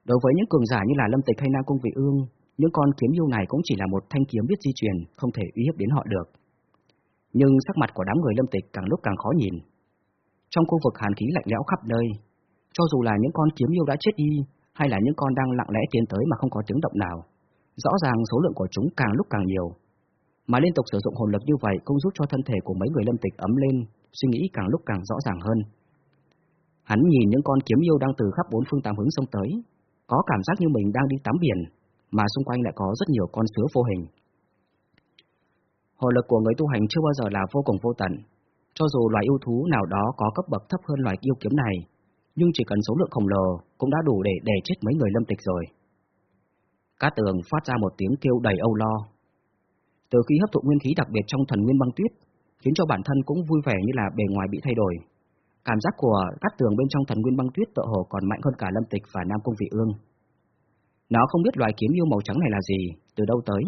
Đối với những cường giả như là Lâm Tịch hay Nam Cung Vị Ương, những con kiếm yêu này cũng chỉ là một thanh kiếm biết di chuyển, không thể uy hiếp đến họ được. Nhưng sắc mặt của đám người Lâm Tịch càng lúc càng khó nhìn. Trong khu vực hàn khí lạnh lẽo khắp nơi, cho dù là những con kiếm yêu đã chết đi, hay là những con đang lặng lẽ tiến tới mà không có tiếng động nào, rõ ràng số lượng của chúng càng lúc càng nhiều. Mà liên tục sử dụng hồn lực như vậy cũng giúp cho thân thể của mấy người Lâm Tịch ấm lên, suy nghĩ càng lúc càng rõ ràng hơn. Hắn nhìn những con kiếm yêu đang từ khắp bốn phương tám hướng xông tới, có cảm giác như mình đang đi tắm biển, mà xung quanh lại có rất nhiều con sứa vô hình. Hồn lực của người tu hành chưa bao giờ là vô cùng vô tận. Cho dù loài yêu thú nào đó có cấp bậc thấp hơn loài yêu kiếm này, nhưng chỉ cần số lượng khổng lồ cũng đã đủ để đè chết mấy người lâm tịch rồi. Cát tường phát ra một tiếng kêu đầy âu lo. Từ khi hấp thụ nguyên khí đặc biệt trong thần nguyên băng tuyết, khiến cho bản thân cũng vui vẻ như là bề ngoài bị thay đổi, Cảm giác của cát tường bên trong thần nguyên băng tuyết tựa hồ còn mạnh hơn cả Lâm Tịch và Nam Cung Vị Ương. Nó không biết loài kiếm yêu màu trắng này là gì, từ đâu tới,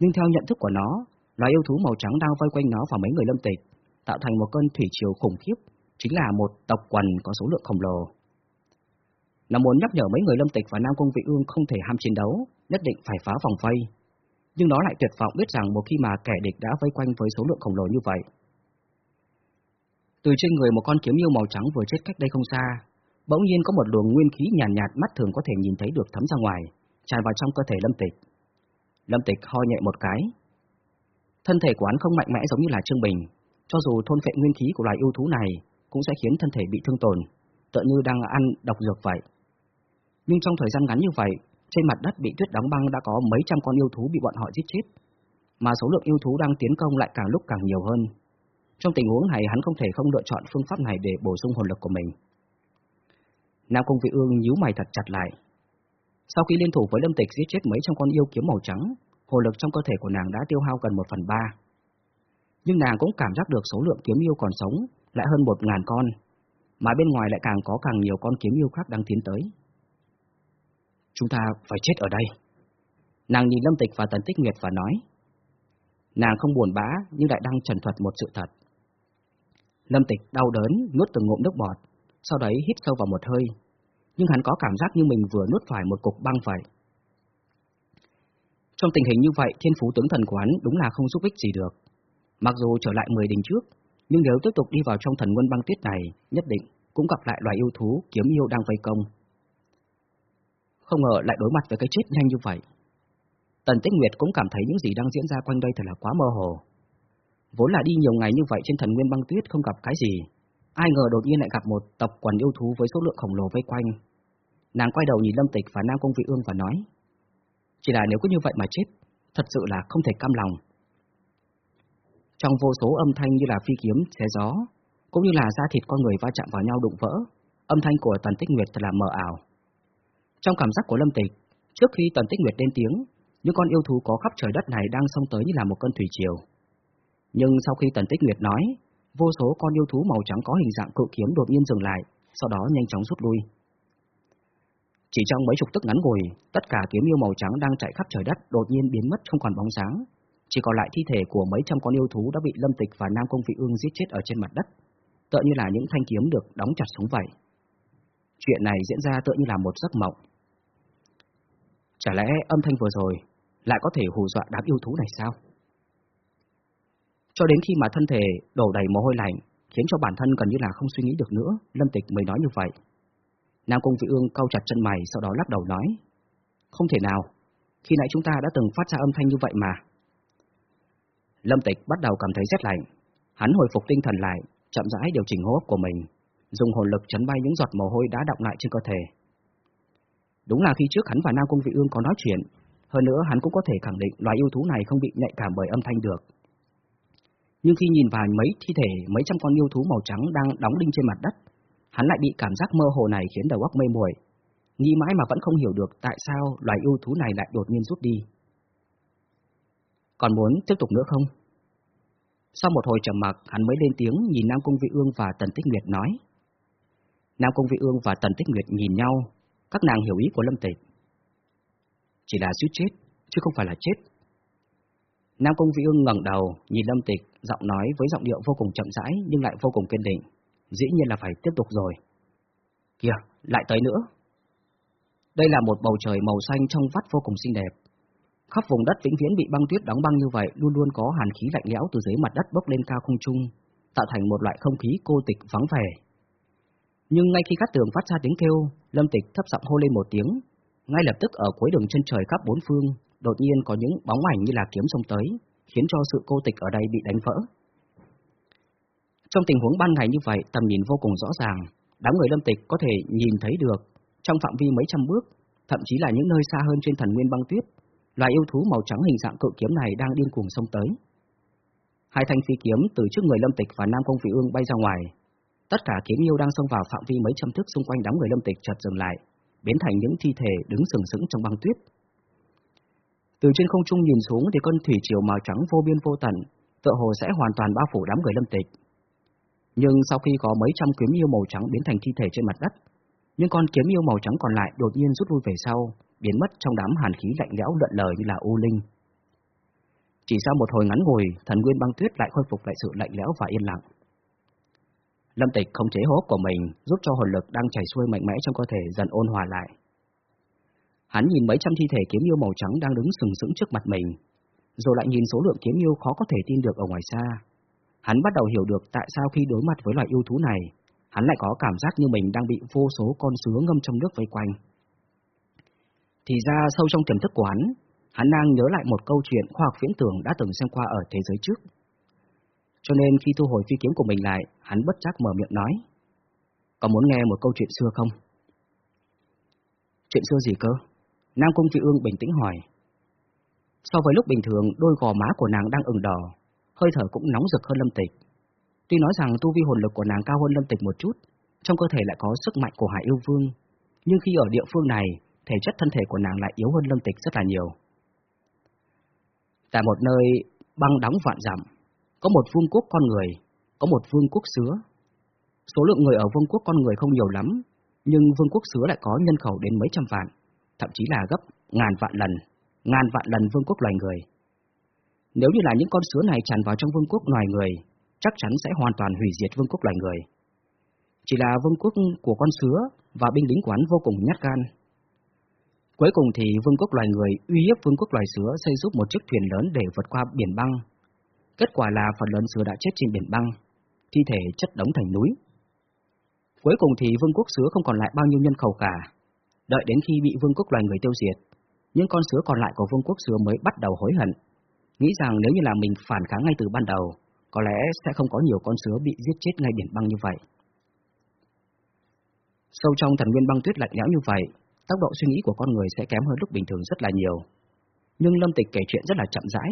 nhưng theo nhận thức của nó, loài yêu thú màu trắng đang vây quanh nó và mấy người Lâm Tịch, tạo thành một cơn thủy triều khủng khiếp, chính là một tộc quần có số lượng khổng lồ. Nó muốn nhắc nhở mấy người Lâm Tịch và Nam Cung Vị Ương không thể ham chiến đấu, nhất định phải phá vòng vây. Nhưng nó lại tuyệt vọng biết rằng một khi mà kẻ địch đã vây quanh với số lượng khổng lồ như vậy, từ trên người một con kiếm yêu màu trắng vừa chết cách đây không xa, bỗng nhiên có một luồng nguyên khí nhàn nhạt, nhạt mắt thường có thể nhìn thấy được thấm ra ngoài, tràn vào trong cơ thể Lâm Tịch. Lâm Tịch ho nhẹ một cái. Thân thể của hắn không mạnh mẽ giống như là Trương Bình, cho dù thôn phệ nguyên khí của loài yêu thú này cũng sẽ khiến thân thể bị thương tổn, tựa như đang ăn độc dược vậy. Nhưng trong thời gian ngắn như vậy, trên mặt đất bị tuyết đóng băng đã có mấy trăm con yêu thú bị bọn họ giết chết, mà số lượng yêu thú đang tiến công lại càng lúc càng nhiều hơn. Trong tình huống này hắn không thể không lựa chọn phương pháp này để bổ sung hồn lực của mình. Nam Cung Vị Ương nhíu mày thật chặt lại. Sau khi liên thủ với Lâm Tịch giết chết mấy trăm con yêu kiếm màu trắng, hồn lực trong cơ thể của nàng đã tiêu hao gần một phần ba. Nhưng nàng cũng cảm giác được số lượng kiếm yêu còn sống lại hơn một ngàn con, mà bên ngoài lại càng có càng nhiều con kiếm yêu khác đang tiến tới. Chúng ta phải chết ở đây. Nàng nhìn Lâm Tịch và Tần Tích Nguyệt và nói. Nàng không buồn bã nhưng lại đang trần thuật một sự thật. Lâm Tịch đau đớn, nuốt từng ngụm nước bọt, sau đấy hít sâu vào một hơi, nhưng hắn có cảm giác như mình vừa nuốt phải một cục băng vậy. Trong tình hình như vậy, thiên phú tướng thần của hắn đúng là không giúp ích gì được. Mặc dù trở lại 10 đỉnh trước, nhưng nếu tiếp tục đi vào trong thần nguyên băng tuyết này, nhất định cũng gặp lại loài yêu thú kiếm yêu đang vây công. Không ngờ lại đối mặt với cái chết nhanh như vậy. Tần Tích Nguyệt cũng cảm thấy những gì đang diễn ra quanh đây thật là quá mơ hồ. Vốn là đi nhiều ngày như vậy trên thần nguyên băng tuyết không gặp cái gì, ai ngờ đột nhiên lại gặp một tập quần yêu thú với số lượng khổng lồ vây quanh. Nàng quay đầu nhìn Lâm Tịch và Nam Công Vị Ương và nói, chỉ là nếu cứ như vậy mà chết, thật sự là không thể cam lòng. Trong vô số âm thanh như là phi kiếm, xé gió, cũng như là da thịt con người va chạm vào nhau đụng vỡ, âm thanh của Tần Tích Nguyệt thật là mờ ảo. Trong cảm giác của Lâm Tịch, trước khi Tần Tích Nguyệt lên tiếng, những con yêu thú có khắp trời đất này đang xông tới như là một cơn thủy triều. Nhưng sau khi Tần Tích Nguyệt nói, vô số con yêu thú màu trắng có hình dạng cự kiếm đột nhiên dừng lại, sau đó nhanh chóng rút lui. Chỉ trong mấy chục tức ngắn ngủi, tất cả kiếm yêu màu trắng đang chạy khắp trời đất đột nhiên biến mất không còn bóng sáng, chỉ còn lại thi thể của mấy trăm con yêu thú đã bị Lâm Tịch và Nam Công Vị Ương giết chết ở trên mặt đất, tựa như là những thanh kiếm được đóng chặt xuống vậy. Chuyện này diễn ra tựa như là một giấc mộng. Chả lẽ âm thanh vừa rồi lại có thể hù dọa đám yêu thú này sao? Cho đến khi mà thân thể đổ đầy mồ hôi lạnh, khiến cho bản thân gần như là không suy nghĩ được nữa, Lâm Tịch mới nói như vậy. Nam Cung Vị Ương cau chặt chân mày, sau đó lắc đầu nói. Không thể nào, khi nãy chúng ta đã từng phát ra âm thanh như vậy mà. Lâm Tịch bắt đầu cảm thấy rét lạnh, hắn hồi phục tinh thần lại, chậm rãi điều chỉnh hô hấp của mình, dùng hồn lực chấn bay những giọt mồ hôi đã đọng lại trên cơ thể. Đúng là khi trước hắn và Nam Cung Vị Ương có nói chuyện, hơn nữa hắn cũng có thể khẳng định loài yêu thú này không bị nhạy cảm bởi âm thanh được. Nhưng khi nhìn vào mấy thi thể mấy trăm con yêu thú màu trắng đang đóng đinh trên mặt đất, hắn lại bị cảm giác mơ hồ này khiến đầu óc mê muội, nghi mãi mà vẫn không hiểu được tại sao loài yêu thú này lại đột nhiên rút đi. Còn muốn tiếp tục nữa không? Sau một hồi trầm mặc, hắn mới lên tiếng nhìn Nam Cung Vị Ương và Tần Tích Nguyệt nói. Nam Cung Vị Ương và Tần Tích Nguyệt nhìn nhau, các nàng hiểu ý của Lâm Tịch. Chỉ là suýt chết, chứ không phải là chết. Nam Cung Vị Ưng ngẩng đầu, nhìn Lâm Tịch, giọng nói với giọng điệu vô cùng chậm rãi nhưng lại vô cùng kiên định. Dĩ nhiên là phải tiếp tục rồi. Kìa, lại tới nữa. Đây là một bầu trời màu xanh trong vắt vô cùng xinh đẹp. Khắp vùng đất vĩnh viễn bị băng tuyết đóng băng như vậy luôn luôn có hàn khí lạnh lẽo từ dưới mặt đất bốc lên cao không trung, tạo thành một loại không khí cô tịch vắng vẻ. Nhưng ngay khi cát tường phát ra tiếng kêu, Lâm Tịch thấp giọng hô lên một tiếng, ngay lập tức ở cuối đường chân trời khắp bốn phương, đột nhiên có những bóng ảnh như là kiếm xông tới, khiến cho sự cô tịch ở đây bị đánh vỡ. Trong tình huống ban ngày như vậy, tầm nhìn vô cùng rõ ràng, đám người Lâm Tịch có thể nhìn thấy được trong phạm vi mấy trăm bước, thậm chí là những nơi xa hơn trên thần nguyên băng tuyết, loài yêu thú màu trắng hình dạng cự kiếm này đang điên cuồng xông tới. Hai thanh phi kiếm từ trước người Lâm Tịch và Nam Công Vị Ương bay ra ngoài. Tất cả kiếm yêu đang xông vào phạm vi mấy trăm thước xung quanh đám người Lâm Tịch chợt dừng lại, biến thành những thi thể đứng sừng sững trong băng tuyết. Từ trên không trung nhìn xuống thì con thủy triều màu trắng vô biên vô tận, tựa hồ sẽ hoàn toàn bao phủ đám người Lâm Tịch. Nhưng sau khi có mấy trăm kiếm yêu màu trắng biến thành thi thể trên mặt đất, những con kiếm yêu màu trắng còn lại đột nhiên rút lui về sau, biến mất trong đám hàn khí lạnh lẽo lợn lờ như là u linh. Chỉ sau một hồi ngắn ngồi, thần nguyên băng tuyết lại khôi phục lại sự lạnh lẽo và yên lặng. Lâm Tịch không chế hốp của mình, giúp cho hồn lực đang chảy xuôi mạnh mẽ trong cơ thể dần ôn hòa lại. Hắn nhìn mấy trăm thi thể kiếm yêu màu trắng đang đứng sừng sững trước mặt mình, rồi lại nhìn số lượng kiếm yêu khó có thể tin được ở ngoài xa. Hắn bắt đầu hiểu được tại sao khi đối mặt với loài yêu thú này, hắn lại có cảm giác như mình đang bị vô số con sứa ngâm trong nước vây quanh. Thì ra sâu trong tiềm thức của hắn, hắn đang nhớ lại một câu chuyện khoa học viễn tưởng đã từng xem qua ở thế giới trước. Cho nên khi thu hồi phi kiếm của mình lại, hắn bất giác mở miệng nói. Có muốn nghe một câu chuyện xưa không? Chuyện xưa gì cơ? Nam Cung Phi Ương bình tĩnh hỏi. So với lúc bình thường, đôi gò má của nàng đang ửng đỏ, hơi thở cũng nóng rực hơn Lâm Tịch. Tuy nói rằng tu vi hồn lực của nàng cao hơn Lâm Tịch một chút, trong cơ thể lại có sức mạnh của Hải Yêu Vương, nhưng khi ở địa phương này, thể chất thân thể của nàng lại yếu hơn Lâm Tịch rất là nhiều. Tại một nơi băng đóng vạn dặm, có một vương quốc con người, có một vương quốc sứa. Số lượng người ở vương quốc con người không nhiều lắm, nhưng vương quốc sứa lại có nhân khẩu đến mấy trăm vạn, thậm chí là gấp ngàn vạn lần, ngàn vạn lần vương quốc loài người. Nếu như là những con sứa này tràn vào trong vương quốc loài người, chắc chắn sẽ hoàn toàn hủy diệt vương quốc loài người. Chỉ là vương quốc của con sứa và binh lính quán vô cùng nhát gan. Cuối cùng thì vương quốc loài người uy hiếp vương quốc loài sứa xây giúp một chiếc thuyền lớn để vượt qua biển băng. Kết quả là phần lớn sứa đã chết trên biển băng, thi thể chất đóng thành núi. Cuối cùng thì vương quốc sứa không còn lại bao nhiêu nhân khẩu cả. Đợi đến khi bị vương quốc loài người tiêu diệt, những con sứa còn lại của vương quốc sứa mới bắt đầu hối hận, nghĩ rằng nếu như là mình phản kháng ngay từ ban đầu, có lẽ sẽ không có nhiều con sứa bị giết chết ngay biển băng như vậy. Sâu trong thần nguyên băng tuyết lạnh lẽo như vậy, tốc độ suy nghĩ của con người sẽ kém hơn lúc bình thường rất là nhiều. Nhưng Lâm Tịch kể chuyện rất là chậm rãi,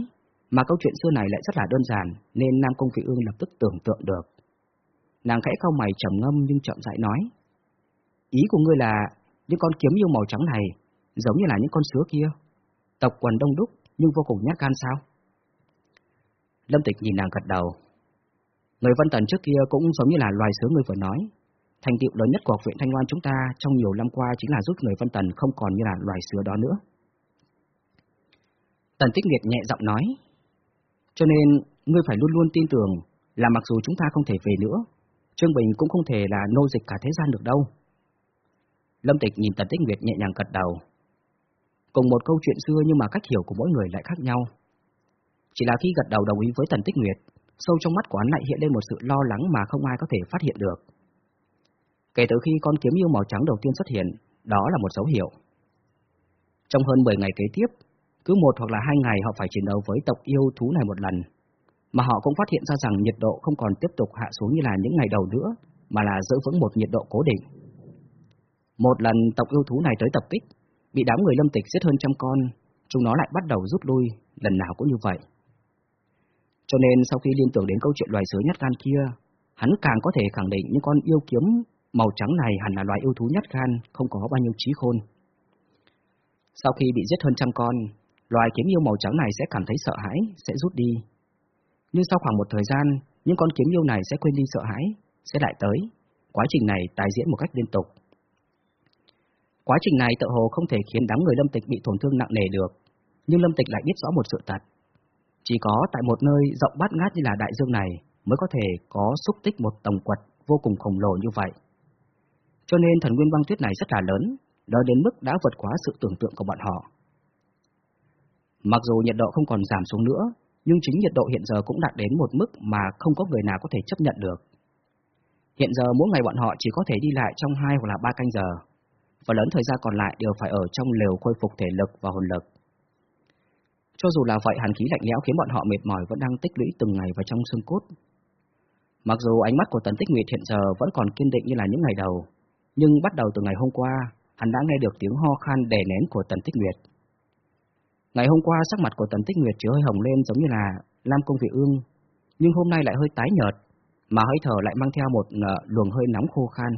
mà câu chuyện xưa này lại rất là đơn giản, nên Nam Công Vị Ương lập tức tưởng tượng được. Nàng khẽ cau mày trầm ngâm nhưng chậm rãi nói. Ý của ngươi là những con kiếm yêu màu trắng này giống như là những con sứa kia, tộc quần đông đúc nhưng vô cùng nhát gan sao? Lâm Tịch nhìn nàng gật đầu. Người Vân Tần trước kia cũng giống như là loài sứa người vừa nói. Thành tựu lớn nhất của học viện Thanh Loan chúng ta trong nhiều năm qua chính là giúp người Vân Tần không còn như là loài sứa đó nữa. Tần Tích Nguyệt nhẹ giọng nói. Cho nên, ngươi phải luôn luôn tin tưởng là mặc dù chúng ta không thể về nữa, Trương Bình cũng không thể là nô dịch cả thế gian được đâu. Lâm Tịch nhìn Tần Tích Nguyệt nhẹ nhàng gật đầu. Cùng một câu chuyện xưa nhưng mà cách hiểu của mỗi người lại khác nhau. Chỉ là khi gật đầu đồng ý với Tần Tích Nguyệt, sâu trong mắt của hắn lại hiện lên một sự lo lắng mà không ai có thể phát hiện được. Kể từ khi con kiếm yêu màu trắng đầu tiên xuất hiện, đó là một dấu hiệu. Trong hơn 10 ngày kế tiếp, cứ một hoặc là hai ngày họ phải chiến đấu với tộc yêu thú này một lần, mà họ cũng phát hiện ra rằng nhiệt độ không còn tiếp tục hạ xuống như là những ngày đầu nữa, mà là giữ vững một nhiệt độ cố định. Một lần tộc yêu thú này tới tập kích, bị đám người lâm tịch giết hơn trăm con, chúng nó lại bắt đầu rút lui, lần nào cũng như vậy. Cho nên sau khi liên tưởng đến câu chuyện loài sứa nhát gan kia, hắn càng có thể khẳng định những con yêu kiếm màu trắng này hẳn là loài yêu thú nhát gan, không có bao nhiêu trí khôn. Sau khi bị giết hơn trăm con, loài kiếm yêu màu trắng này sẽ cảm thấy sợ hãi, sẽ rút đi. Nhưng sau khoảng một thời gian, những con kiếm yêu này sẽ quên đi sợ hãi, sẽ lại tới. Quá trình này tái diễn một cách liên tục. Quá trình này tự hồ không thể khiến đám người lâm tịch bị tổn thương nặng nề được, nhưng lâm tịch lại biết rõ một sự thật. Chỉ có tại một nơi rộng bát ngát như là đại dương này mới có thể có xúc tích một tổng quật vô cùng khổng lồ như vậy. Cho nên thần nguyên băng tuyết này rất là lớn, đó đến mức đã vượt quá sự tưởng tượng của bọn họ. Mặc dù nhiệt độ không còn giảm xuống nữa, nhưng chính nhiệt độ hiện giờ cũng đạt đến một mức mà không có người nào có thể chấp nhận được. Hiện giờ mỗi ngày bọn họ chỉ có thể đi lại trong hai hoặc là ba canh giờ, và lớn thời gian còn lại đều phải ở trong lều khôi phục thể lực và hồn lực. Cho dù là vậy, hàn khí lạnh lẽo khiến bọn họ mệt mỏi vẫn đang tích lũy từng ngày vào trong xương cốt. Mặc dù ánh mắt của Tần Tích Nguyệt hiện giờ vẫn còn kiên định như là những ngày đầu, nhưng bắt đầu từ ngày hôm qua, hắn đã nghe được tiếng ho khan đè nén của Tần Tích Nguyệt. Ngày hôm qua sắc mặt của Tần Tích Nguyệt chỉ hơi hồng lên giống như là Lam Công Vị Ương, nhưng hôm nay lại hơi tái nhợt, mà hơi thở lại mang theo một uh, luồng hơi nóng khô khan.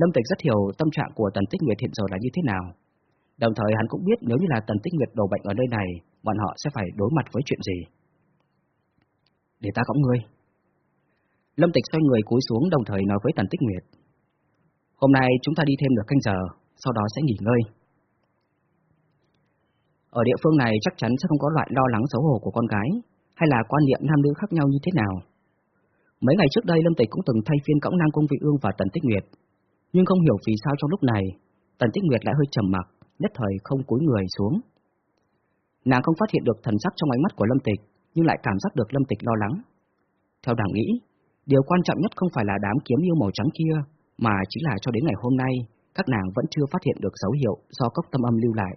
Lâm Tịch rất hiểu tâm trạng của Tần Tích Nguyệt hiện giờ là như thế nào. Đồng thời hắn cũng biết nếu như là Tần Tích Nguyệt đổ bệnh ở nơi này, bọn họ sẽ phải đối mặt với chuyện gì. Để ta cõng ngươi. Lâm Tịch xoay người cúi xuống đồng thời nói với Tần Tích Nguyệt. Hôm nay chúng ta đi thêm được canh giờ, sau đó sẽ nghỉ ngơi. Ở địa phương này chắc chắn sẽ không có loại lo lắng xấu hổ của con gái, hay là quan niệm nam nữ khác nhau như thế nào. Mấy ngày trước đây Lâm Tịch cũng từng thay phiên cõng Nam Cung Vị Ương và Tần Tích Nguyệt, nhưng không hiểu vì sao trong lúc này, Tần Tích Nguyệt lại hơi trầm mặc, nhất thời không cúi người xuống. Nàng không phát hiện được thần sắc trong ánh mắt của Lâm Tịch, nhưng lại cảm giác được Lâm Tịch lo lắng. Theo nàng nghĩ, điều quan trọng nhất không phải là đám kiếm yêu màu trắng kia, mà chỉ là cho đến ngày hôm nay, các nàng vẫn chưa phát hiện được dấu hiệu do cốc tâm âm lưu lại.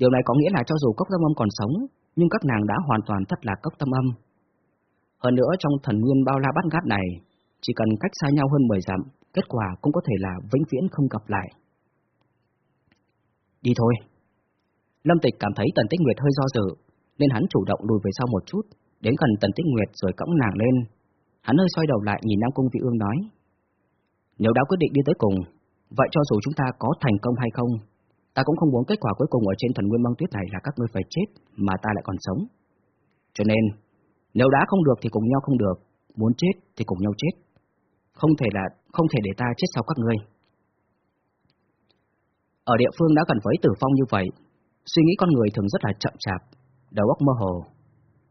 Điều này có nghĩa là cho dù cốc tâm âm còn sống, nhưng các nàng đã hoàn toàn thất lạc cốc tâm âm. Hơn nữa trong thần nguyên bao la bát ngát này, chỉ cần cách xa nhau hơn 10 dặm, kết quả cũng có thể là vĩnh viễn không gặp lại. Đi thôi. Lâm Tịch cảm thấy Tần Tích Nguyệt hơi do dự, nên hắn chủ động lùi về sau một chút, đến gần Tần Tích Nguyệt rồi cõng nàng lên. Hắn hơi xoay đầu lại nhìn Nam Cung Vị Ương nói. Nếu đã quyết định đi tới cùng, vậy cho dù chúng ta có thành công hay không, ta cũng không muốn kết quả cuối cùng ở trên thần nguyên băng tuyết này là các ngươi phải chết, mà ta lại còn sống. Cho nên, nếu đã không được thì cùng nhau không được, muốn chết thì cùng nhau chết. Không thể là không thể để ta chết sau các ngươi. Ở địa phương đã gần với tử phong như vậy, suy nghĩ con người thường rất là chậm chạp, đầu óc mơ hồ.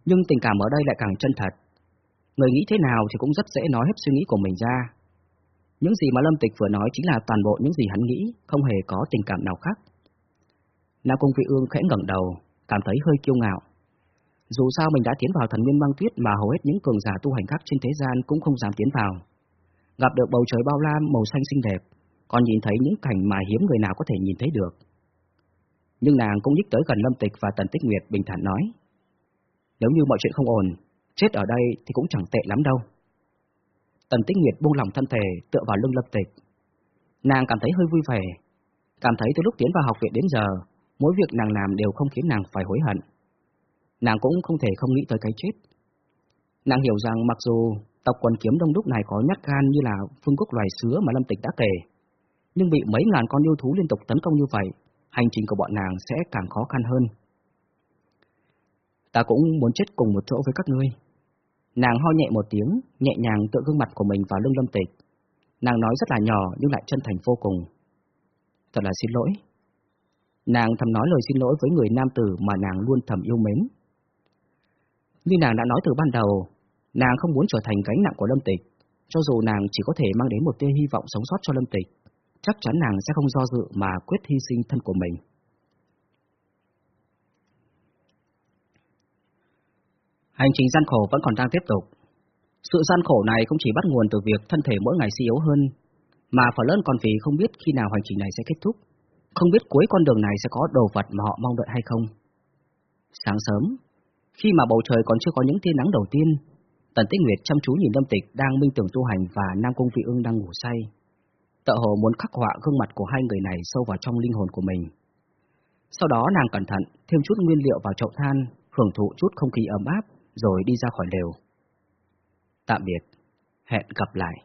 Nhưng tình cảm ở đây lại càng chân thật. Người nghĩ thế nào thì cũng rất dễ nói hết suy nghĩ của mình ra. Những gì mà Lâm Tịch vừa nói chính là toàn bộ những gì hắn nghĩ, không hề có tình cảm nào khác. Nam Cung Vị Ương khẽ ngẩng đầu, cảm thấy hơi kiêu ngạo. Dù sao mình đã tiến vào thần nguyên băng tuyết mà hầu hết những cường giả tu hành khác trên thế gian cũng không dám tiến vào. Gặp được bầu trời bao la màu xanh xinh đẹp, còn nhìn thấy những cảnh mà hiếm người nào có thể nhìn thấy được. Nhưng nàng cũng nhích tới gần Lâm Tịch và Tần Tích Nguyệt bình thản nói. Nếu như mọi chuyện không ổn, chết ở đây thì cũng chẳng tệ lắm đâu. Tần Tích Nguyệt buông lòng thân thể tựa vào lưng Lâm Tịch. Nàng cảm thấy hơi vui vẻ, cảm thấy từ lúc tiến vào học viện đến giờ, mỗi việc nàng làm đều không khiến nàng phải hối hận. Nàng cũng không thể không nghĩ tới cái chết. Nàng hiểu rằng mặc dù tộc quần kiếm đông đúc này có nhát gan như là phương quốc loài sứa mà Lâm Tịch đã kể, nhưng bị mấy ngàn con yêu thú liên tục tấn công như vậy, hành trình của bọn nàng sẽ càng khó khăn hơn. Ta cũng muốn chết cùng một chỗ với các ngươi. Nàng ho nhẹ một tiếng, nhẹ nhàng tựa gương mặt của mình vào lưng lâm tịch. Nàng nói rất là nhỏ nhưng lại chân thành vô cùng. Thật là xin lỗi. Nàng thầm nói lời xin lỗi với người nam tử mà nàng luôn thầm yêu mến. Như nàng đã nói từ ban đầu, nàng không muốn trở thành gánh nặng của Lâm Tịch, cho dù nàng chỉ có thể mang đến một tia hy vọng sống sót cho Lâm Tịch, chắc chắn nàng sẽ không do dự mà quyết hy sinh thân của mình. Hành trình gian khổ vẫn còn đang tiếp tục. Sự gian khổ này không chỉ bắt nguồn từ việc thân thể mỗi ngày suy yếu hơn, mà phần lớn còn vì không biết khi nào hành trình này sẽ kết thúc không biết cuối con đường này sẽ có đồ vật mà họ mong đợi hay không. Sáng sớm, khi mà bầu trời còn chưa có những tia nắng đầu tiên, Tần Tích Nguyệt chăm chú nhìn Lâm Tịch đang minh tưởng tu hành và Nam Cung Vị Ưng đang ngủ say. Tợ hồ muốn khắc họa gương mặt của hai người này sâu vào trong linh hồn của mình. Sau đó nàng cẩn thận thêm chút nguyên liệu vào chậu than, hưởng thụ chút không khí ấm áp, rồi đi ra khỏi lều. Tạm biệt, hẹn gặp lại.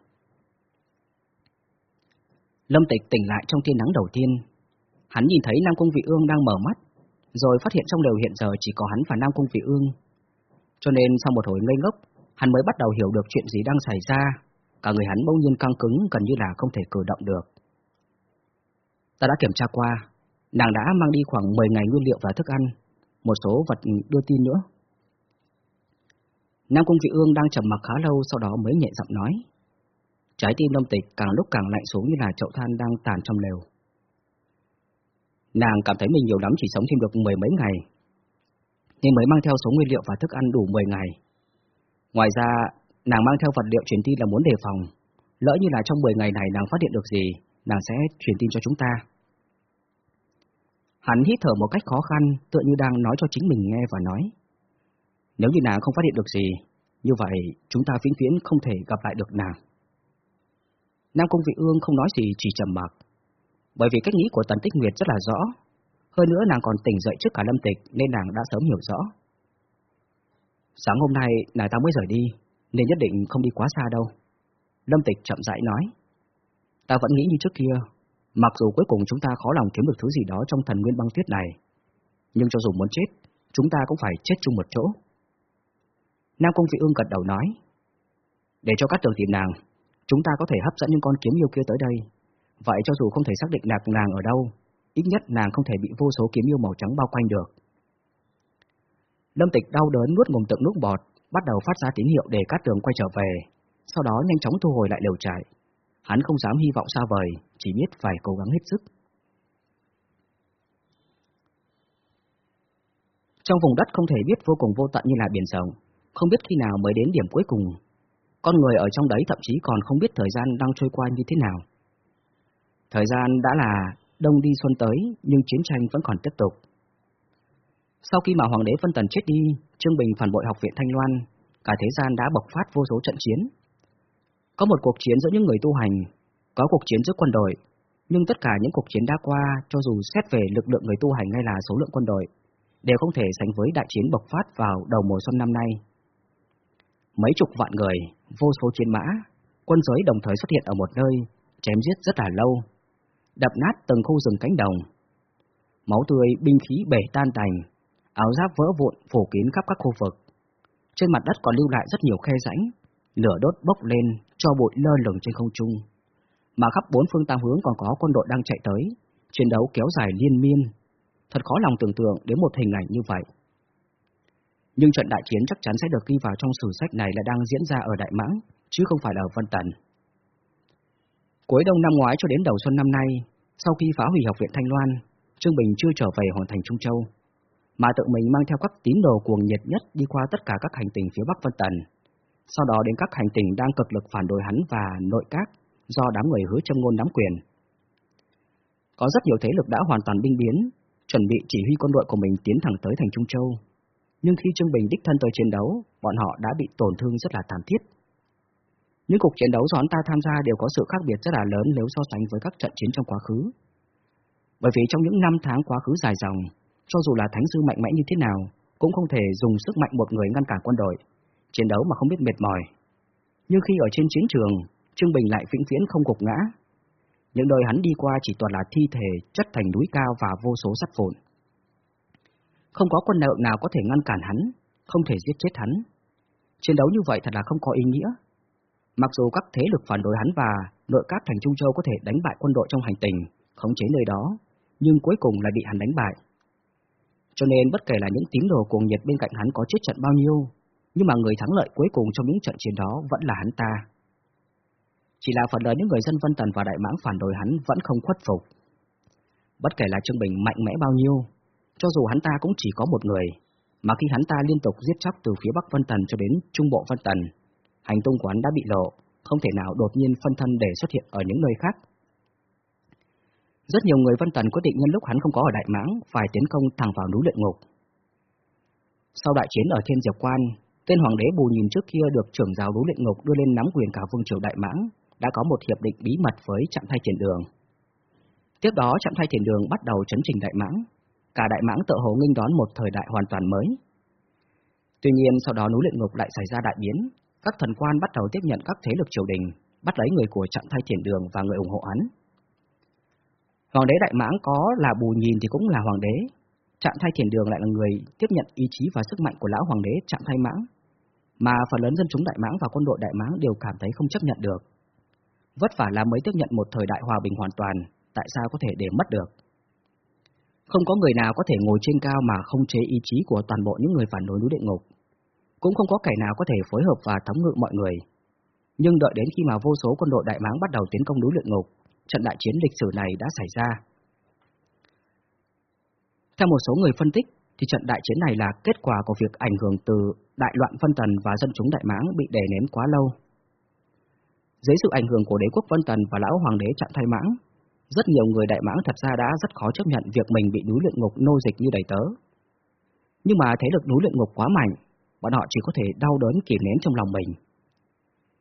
Lâm Tịch tỉnh lại trong tia nắng đầu tiên. Hắn nhìn thấy Nam Cung Vị Ương đang mở mắt, rồi phát hiện trong lều hiện giờ chỉ có hắn và Nam Cung Vị Ương. Cho nên sau một hồi ngây ngốc, hắn mới bắt đầu hiểu được chuyện gì đang xảy ra. Cả người hắn bỗng nhiên căng cứng gần như là không thể cử động được. Ta đã kiểm tra qua, nàng đã mang đi khoảng 10 ngày nguyên liệu và thức ăn, một số vật đưa tin nữa. Nam Cung Vị Ương đang trầm mặc khá lâu sau đó mới nhẹ giọng nói. Trái tim Lâm Tịch càng lúc càng lạnh xuống như là chậu than đang tàn trong lều. Nàng cảm thấy mình nhiều lắm chỉ sống thêm được mười mấy ngày, nên mới mang theo số nguyên liệu và thức ăn đủ 10 ngày. Ngoài ra, nàng mang theo vật liệu truyền tin là muốn đề phòng. Lỡ như là trong 10 ngày này nàng phát hiện được gì, nàng sẽ truyền tin cho chúng ta. Hắn hít thở một cách khó khăn, tựa như đang nói cho chính mình nghe và nói. Nếu như nàng không phát hiện được gì, như vậy chúng ta vĩnh viễn không thể gặp lại được nàng. Nam công Vị Ương không nói gì chỉ trầm mặc, bởi vì cách nghĩ của Tần Tích Nguyệt rất là rõ. Hơn nữa nàng còn tỉnh dậy trước cả Lâm Tịch nên nàng đã sớm hiểu rõ. Sáng hôm nay nàng ta mới rời đi, nên nhất định không đi quá xa đâu. Lâm Tịch chậm rãi nói. Ta vẫn nghĩ như trước kia, mặc dù cuối cùng chúng ta khó lòng kiếm được thứ gì đó trong thần nguyên băng tuyết này, nhưng cho dù muốn chết, chúng ta cũng phải chết chung một chỗ. Nam Công Vị Ương gật đầu nói. Để cho các tường tìm nàng, chúng ta có thể hấp dẫn những con kiếm yêu kia tới đây. Vậy cho dù không thể xác định nạc nàng ở đâu, ít nhất nàng không thể bị vô số kiếm yêu màu trắng bao quanh được. Lâm Tịch đau đớn nuốt ngụm tượng nước bọt, bắt đầu phát ra tín hiệu để Cát Tường quay trở về, sau đó nhanh chóng thu hồi lại lều trại. Hắn không dám hy vọng xa vời, chỉ biết phải cố gắng hết sức. Trong vùng đất không thể biết vô cùng vô tận như là biển rộng, không biết khi nào mới đến điểm cuối cùng. Con người ở trong đấy thậm chí còn không biết thời gian đang trôi qua như thế nào. Thời gian đã là đông đi xuân tới, nhưng chiến tranh vẫn còn tiếp tục. Sau khi mà Hoàng đế Vân Tần chết đi, Trương Bình phản bội học viện Thanh Loan, cả thế gian đã bộc phát vô số trận chiến. Có một cuộc chiến giữa những người tu hành, có cuộc chiến giữa quân đội, nhưng tất cả những cuộc chiến đã qua, cho dù xét về lực lượng người tu hành hay là số lượng quân đội, đều không thể sánh với đại chiến bộc phát vào đầu mùa xuân năm nay. Mấy chục vạn người, vô số chiến mã, quân giới đồng thời xuất hiện ở một nơi, chém giết rất là lâu, đập nát từng khu rừng cánh đồng. Máu tươi, binh khí bể tan tành, áo giáp vỡ vụn phủ kín khắp các khu vực. Trên mặt đất còn lưu lại rất nhiều khe rãnh, lửa đốt bốc lên, cho bụi lơ lửng trên không trung. Mà khắp bốn phương tám hướng còn có quân đội đang chạy tới, chiến đấu kéo dài liên miên. Thật khó lòng tưởng tượng đến một hình ảnh như vậy. Nhưng trận đại chiến chắc chắn sẽ được ghi vào trong sử sách này là đang diễn ra ở Đại Mãng, chứ không phải là ở Vân Tần. Cuối đông năm ngoái cho đến đầu xuân năm nay, sau khi phá hủy học viện Thanh Loan, Trương Bình chưa trở về hoàn thành Trung Châu, mà tự mình mang theo các tín đồ cuồng nhiệt nhất đi qua tất cả các hành tinh phía Bắc Vân Tần, sau đó đến các hành tinh đang cực lực phản đối hắn và nội các do đám người hứa châm ngôn nắm quyền. Có rất nhiều thế lực đã hoàn toàn binh biến, chuẩn bị chỉ huy quân đội của mình tiến thẳng tới thành Trung Châu, nhưng khi Trương Bình đích thân tới chiến đấu, bọn họ đã bị tổn thương rất là thảm thiết. Những cuộc chiến đấu do hắn ta tham gia đều có sự khác biệt rất là lớn nếu so sánh với các trận chiến trong quá khứ. Bởi vì trong những năm tháng quá khứ dài dòng, cho dù là thánh sư mạnh mẽ như thế nào, cũng không thể dùng sức mạnh một người ngăn cản quân đội, chiến đấu mà không biết mệt mỏi. Nhưng khi ở trên chiến trường, Trương Bình lại vĩnh viễn không gục ngã. Những nơi hắn đi qua chỉ toàn là thi thể chất thành núi cao và vô số sắt vụn. Không có quân nợ nào có thể ngăn cản hắn, không thể giết chết hắn. Chiến đấu như vậy thật là không có ý nghĩa. Mặc dù các thế lực phản đối hắn và nội các thành Trung Châu có thể đánh bại quân đội trong hành tình, khống chế nơi đó, nhưng cuối cùng lại bị hắn đánh bại. Cho nên bất kể là những tín đồ cuồng nhiệt bên cạnh hắn có chết trận bao nhiêu, nhưng mà người thắng lợi cuối cùng trong những trận chiến đó vẫn là hắn ta. Chỉ là phần lớn những người dân Vân Tần và Đại Mãng phản đối hắn vẫn không khuất phục. Bất kể là Trương Bình mạnh mẽ bao nhiêu, cho dù hắn ta cũng chỉ có một người, mà khi hắn ta liên tục giết chóc từ phía Bắc Vân Tần cho đến Trung Bộ Vân Tần, hành tung của hắn đã bị lộ, không thể nào đột nhiên phân thân để xuất hiện ở những nơi khác. Rất nhiều người Vân Tần quyết định nhân lúc hắn không có ở Đại Mãng phải tiến công thẳng vào núi luyện ngục. Sau đại chiến ở Thiên Diệp Quan, tên hoàng đế bù nhìn trước kia được trưởng giáo núi luyện ngục đưa lên nắm quyền cả vương triều Đại Mãng, đã có một hiệp định bí mật với trạm thay thiền đường. Tiếp đó trạm thay thiền đường bắt đầu chấn trình Đại Mãng, cả Đại Mãng tự hồ nghênh đón một thời đại hoàn toàn mới. Tuy nhiên sau đó núi luyện ngục lại xảy ra đại biến, các thần quan bắt đầu tiếp nhận các thế lực triều đình, bắt lấy người của trạng thay thiền đường và người ủng hộ hắn. Hoàng đế Đại Mãng có là bù nhìn thì cũng là hoàng đế, trạng thay thiền đường lại là người tiếp nhận ý chí và sức mạnh của lão hoàng đế trạng thay mãng, mà phần lớn dân chúng Đại Mãng và quân đội Đại Mãng đều cảm thấy không chấp nhận được. Vất vả là mới tiếp nhận một thời đại hòa bình hoàn toàn, tại sao có thể để mất được? Không có người nào có thể ngồi trên cao mà không chế ý chí của toàn bộ những người phản đối núi địa ngục. Cũng không có kẻ nào có thể phối hợp và thống ngự mọi người. Nhưng đợi đến khi mà vô số quân đội Đại Mãng bắt đầu tiến công núi luyện ngục, trận đại chiến lịch sử này đã xảy ra. Theo một số người phân tích, thì trận đại chiến này là kết quả của việc ảnh hưởng từ đại loạn phân tần và dân chúng Đại Mãng bị đè nén quá lâu. Dưới sự ảnh hưởng của đế quốc Vân Tần và lão hoàng đế Trạm thay mãng, rất nhiều người Đại Mãng thật ra đã rất khó chấp nhận việc mình bị núi luyện ngục nô dịch như đầy tớ. Nhưng mà thế lực núi luyện ngục quá mạnh, bọn họ chỉ có thể đau đớn kìm nén trong lòng mình.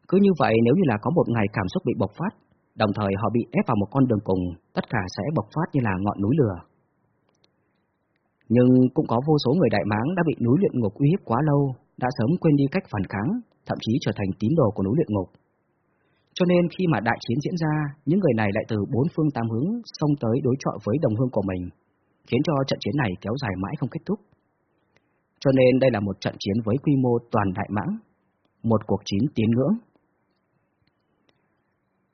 Cứ như vậy nếu như là có một ngày cảm xúc bị bộc phát, đồng thời họ bị ép vào một con đường cùng, tất cả sẽ bộc phát như là ngọn núi lửa. Nhưng cũng có vô số người đại máng đã bị núi luyện ngục uy hiếp quá lâu, đã sớm quên đi cách phản kháng, thậm chí trở thành tín đồ của núi luyện ngục. Cho nên khi mà đại chiến diễn ra, những người này lại từ bốn phương tám hướng xông tới đối trọi với đồng hương của mình, khiến cho trận chiến này kéo dài mãi không kết thúc. Cho nên đây là một trận chiến với quy mô toàn đại mãng, một cuộc chiến tiến ngưỡng.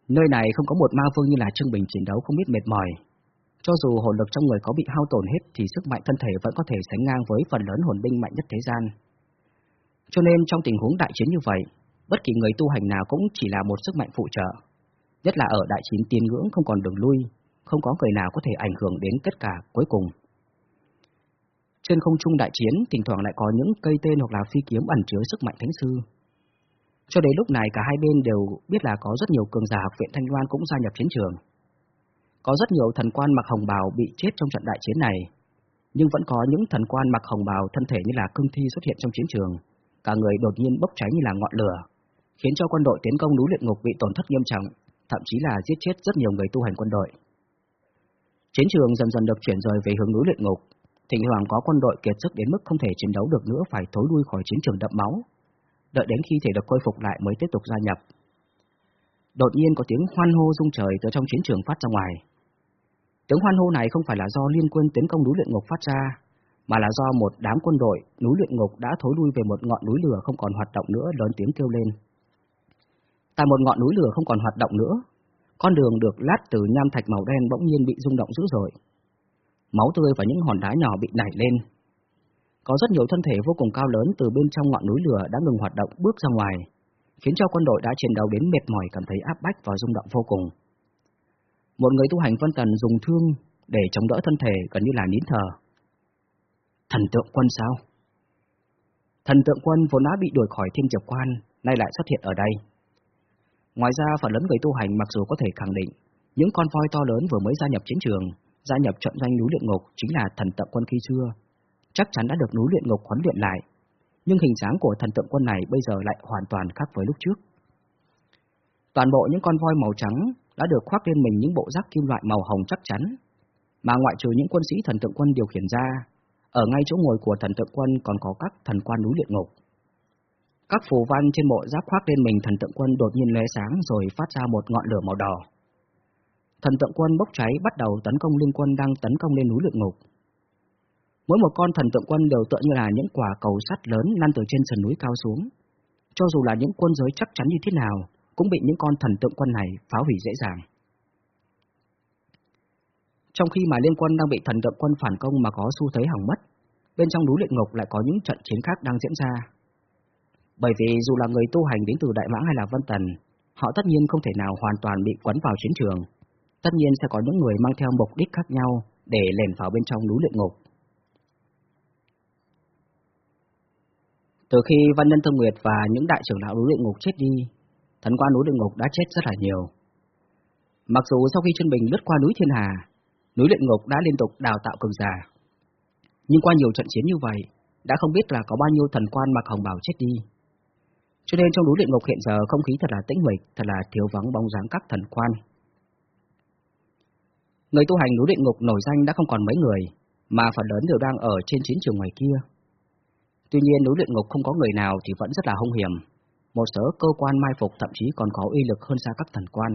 Nơi này không có một ma vương như là Trương Bình chiến đấu không biết mệt mỏi, cho dù hồn lực trong người có bị hao tổn hết thì sức mạnh thân thể vẫn có thể sánh ngang với phần lớn hồn binh mạnh nhất thế gian. Cho nên trong tình huống đại chiến như vậy, bất kỳ người tu hành nào cũng chỉ là một sức mạnh phụ trợ. Nhất là ở đại chiến tiên ngưỡng không còn đường lui, không có người nào có thể ảnh hưởng đến kết quả cuối cùng. Trên không trung đại chiến, thỉnh thoảng lại có những cây tên hoặc là phi kiếm ẩn chứa sức mạnh thánh sư. Cho đến lúc này cả hai bên đều biết là có rất nhiều cường giả học viện Thanh Loan cũng gia nhập chiến trường. Có rất nhiều thần quan mặc hồng bào bị chết trong trận đại chiến này, nhưng vẫn có những thần quan mặc hồng bào thân thể như là cương thi xuất hiện trong chiến trường, cả người đột nhiên bốc cháy như là ngọn lửa, khiến cho quân đội tiến công núi luyện ngục bị tổn thất nghiêm trọng, thậm chí là giết chết rất nhiều người tu hành quân đội. Chiến trường dần dần được chuyển rời về hướng núi luyện ngục, thỉnh thoảng có quân đội kiệt sức đến mức không thể chiến đấu được nữa phải thối lui khỏi chiến trường đậm máu, đợi đến khi thể được khôi phục lại mới tiếp tục gia nhập. Đột nhiên có tiếng hoan hô rung trời từ trong chiến trường phát ra ngoài. Tiếng hoan hô này không phải là do liên quân tiến công núi luyện ngục phát ra, mà là do một đám quân đội núi luyện ngục đã thối lui về một ngọn núi lửa không còn hoạt động nữa lớn tiếng kêu lên. Tại một ngọn núi lửa không còn hoạt động nữa, con đường được lát từ nham thạch màu đen bỗng nhiên bị rung động dữ dội. Máu tươi và những hòn đá nhỏ bị nảy lên. Có rất nhiều thân thể vô cùng cao lớn từ bên trong ngọn núi lửa đã ngừng hoạt động bước ra ngoài, khiến cho quân đội đã chiến đấu đến mệt mỏi cảm thấy áp bách và rung động vô cùng. Một người tu hành phân tần dùng thương để chống đỡ thân thể gần như là nín thở. Thần tượng quân sao? Thần tượng quân vốn đã bị đuổi khỏi thiên diệp quan, nay lại xuất hiện ở đây. Ngoài ra, phần lớn người tu hành mặc dù có thể khẳng định, những con voi to lớn vừa mới gia nhập chiến trường, gia nhập trận doanh núi luyện ngục chính là thần tượng quân khi xưa, chắc chắn đã được núi luyện ngục huấn luyện lại, nhưng hình dáng của thần tượng quân này bây giờ lại hoàn toàn khác với lúc trước. Toàn bộ những con voi màu trắng đã được khoác lên mình những bộ giáp kim loại màu hồng chắc chắn, mà ngoại trừ những quân sĩ thần tượng quân điều khiển ra, ở ngay chỗ ngồi của thần tượng quân còn có các thần quan núi luyện ngục. Các phù văn trên bộ giáp khoác lên mình thần tượng quân đột nhiên lóe sáng rồi phát ra một ngọn lửa màu đỏ. Thần tượng quân bốc cháy bắt đầu tấn công liên quân đang tấn công lên núi luyện ngục. Mỗi một con thần tượng quân đều tựa như là những quả cầu sắt lớn lăn từ trên sườn núi cao xuống. Cho dù là những quân giới chắc chắn như thế nào, cũng bị những con thần tượng quân này phá hủy dễ dàng. Trong khi mà liên quân đang bị thần tượng quân phản công mà có xu thế hỏng mất, bên trong núi luyện ngục lại có những trận chiến khác đang diễn ra. Bởi vì dù là người tu hành đến từ Đại Mãng hay là Vân Tần, họ tất nhiên không thể nào hoàn toàn bị quấn vào chiến trường. Tất nhiên sẽ có những người mang theo mục đích khác nhau để lèn vào bên trong núi luyện ngục. Từ khi Văn Nhân Thương Nguyệt và những đại trưởng lão núi luyện ngục chết đi, thần quan núi luyện ngục đã chết rất là nhiều. Mặc dù sau khi chân bình lướt qua núi Thiên Hà, núi luyện ngục đã liên tục đào tạo cường giả, nhưng qua nhiều trận chiến như vậy, đã không biết là có bao nhiêu thần quan mặc hồng bào chết đi. Cho nên trong núi luyện ngục hiện giờ không khí thật là tĩnh mịch, thật là thiếu vắng bóng dáng các thần quan. Người tu hành núi địa ngục nổi danh đã không còn mấy người, mà phần lớn đều đang ở trên chiến trường ngoài kia. Tuy nhiên núi địa ngục không có người nào thì vẫn rất là hung hiểm. Một số cơ quan mai phục thậm chí còn có uy lực hơn xa các thần quan.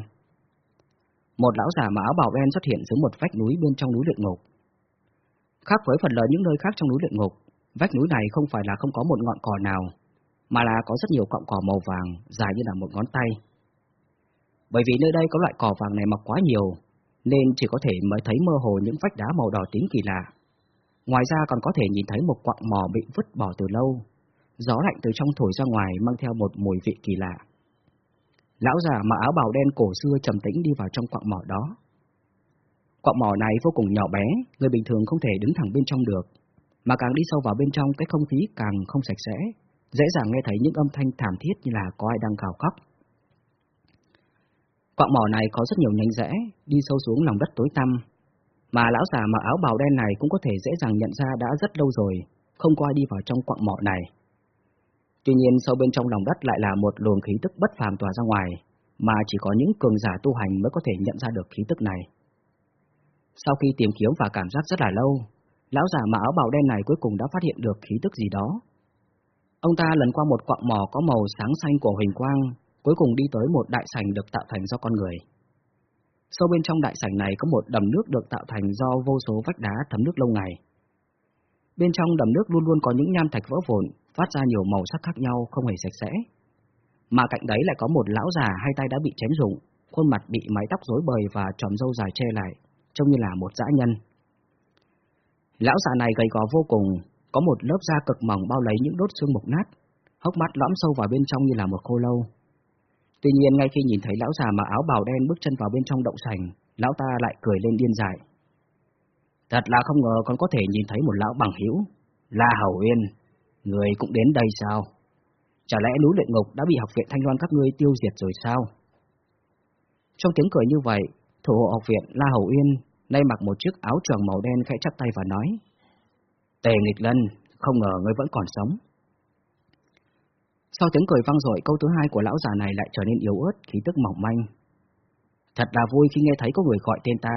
Một lão già mà áo bào đen xuất hiện dưới một vách núi bên trong núi địa ngục. Khác với phần lớn những nơi khác trong núi địa ngục, vách núi này không phải là không có một ngọn cỏ nào, mà là có rất nhiều cọng cỏ màu vàng dài như là một ngón tay. Bởi vì nơi đây có loại cỏ vàng này mọc quá nhiều, nên chỉ có thể mới thấy mơ hồ những vách đá màu đỏ tím kỳ lạ. Ngoài ra còn có thể nhìn thấy một quặng mỏ bị vứt bỏ từ lâu, gió lạnh từ trong thổi ra ngoài mang theo một mùi vị kỳ lạ. Lão già mặc áo bào đen cổ xưa trầm tĩnh đi vào trong quặng mỏ đó. Quặng mỏ này vô cùng nhỏ bé, người bình thường không thể đứng thẳng bên trong được, mà càng đi sâu vào bên trong cái không khí càng không sạch sẽ, dễ dàng nghe thấy những âm thanh thảm thiết như là có ai đang gào khóc. Quạng mỏ này có rất nhiều nhánh rẽ, đi sâu xuống lòng đất tối tăm, mà lão già mặc áo bào đen này cũng có thể dễ dàng nhận ra đã rất lâu rồi, không có ai đi vào trong quạng mỏ này. Tuy nhiên sâu bên trong lòng đất lại là một luồng khí tức bất phàm tỏa ra ngoài, mà chỉ có những cường giả tu hành mới có thể nhận ra được khí tức này. Sau khi tìm kiếm và cảm giác rất là lâu, lão già mặc áo bào đen này cuối cùng đã phát hiện được khí tức gì đó. Ông ta lần qua một quạng mỏ có màu sáng xanh của huỳnh quang, cuối cùng đi tới một đại sảnh được tạo thành do con người. Sâu bên trong đại sảnh này có một đầm nước được tạo thành do vô số vách đá thấm nước lâu ngày. Bên trong đầm nước luôn luôn có những nham thạch vỡ vụn, phát ra nhiều màu sắc khác nhau, không hề sạch sẽ. Mà cạnh đấy lại có một lão già hai tay đã bị chém rụng, khuôn mặt bị mái tóc rối bời và tròm râu dài che lại, trông như là một dã nhân. Lão già này gầy gò vô cùng, có một lớp da cực mỏng bao lấy những đốt xương mục nát, hốc mắt lõm sâu vào bên trong như là một khô lâu. Tuy nhiên ngay khi nhìn thấy lão già mặc áo bào đen bước chân vào bên trong động sành, lão ta lại cười lên điên dại. Thật là không ngờ còn có thể nhìn thấy một lão bằng hữu, La Hầu Uyên, người cũng đến đây sao? Chả lẽ núi luyện ngục đã bị học viện Thanh Loan các ngươi tiêu diệt rồi sao? Trong tiếng cười như vậy, thủ hộ học viện La Hầu Uyên nay mặc một chiếc áo choàng màu đen khẽ chắp tay và nói: "Tề Nghịch Lân, không ngờ ngươi vẫn còn sống." Sau tiếng cười vang dội, câu thứ hai của lão già này lại trở nên yếu ớt, khí tức mỏng manh. Thật là vui khi nghe thấy có người gọi tên ta,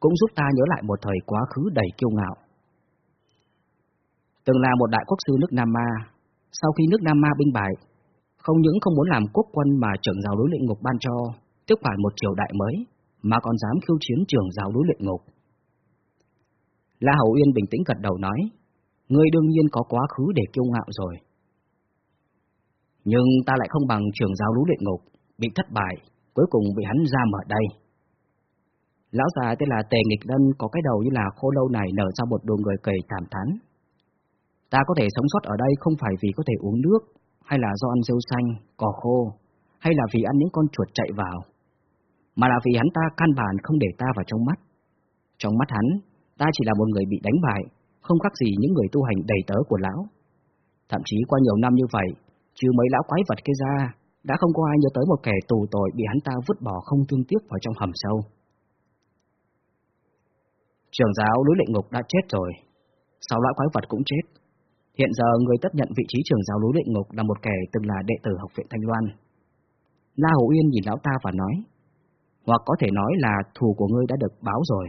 cũng giúp ta nhớ lại một thời quá khứ đầy kiêu ngạo. Từng là một đại quốc sư nước Nam Ma, sau khi nước Nam Ma binh bại, không những không muốn làm quốc quân mà trưởng giáo đối luyện ngục ban cho, tiếp quản một triều đại mới, mà còn dám khiêu chiến trưởng giáo đối luyện ngục. La Hầu Uyên bình tĩnh gật đầu nói, ngươi đương nhiên có quá khứ để kiêu ngạo rồi. Nhưng ta lại không bằng trưởng giáo lũ luyện ngục, bị thất bại, cuối cùng bị hắn giam ở đây. Lão già tên là Tề Nghịch Lân có cái đầu như là khô lâu này nở ra một đồ người cười thảm thán. Ta có thể sống sót ở đây không phải vì có thể uống nước, hay là do ăn rêu xanh, cỏ khô, hay là vì ăn những con chuột chạy vào, mà là vì hắn ta căn bản không để ta vào trong mắt. Trong mắt hắn, ta chỉ là một người bị đánh bại, không khác gì những người tu hành đầy tớ của lão. Thậm chí qua nhiều năm như vậy, Chứ mấy lão quái vật kia ra, đã không có ai nhớ tới một kẻ tù tội bị hắn ta vứt bỏ không thương tiếc vào trong hầm sâu. Trường giáo núi lệnh ngục đã chết rồi, sáu lão quái vật cũng chết. Hiện giờ người tất nhận vị trí trường giáo núi lệnh ngục là một kẻ từng là đệ tử học viện Thanh Loan. La Hồ Uyên nhìn lão ta và nói, hoặc có thể nói là thù của ngươi đã được báo rồi.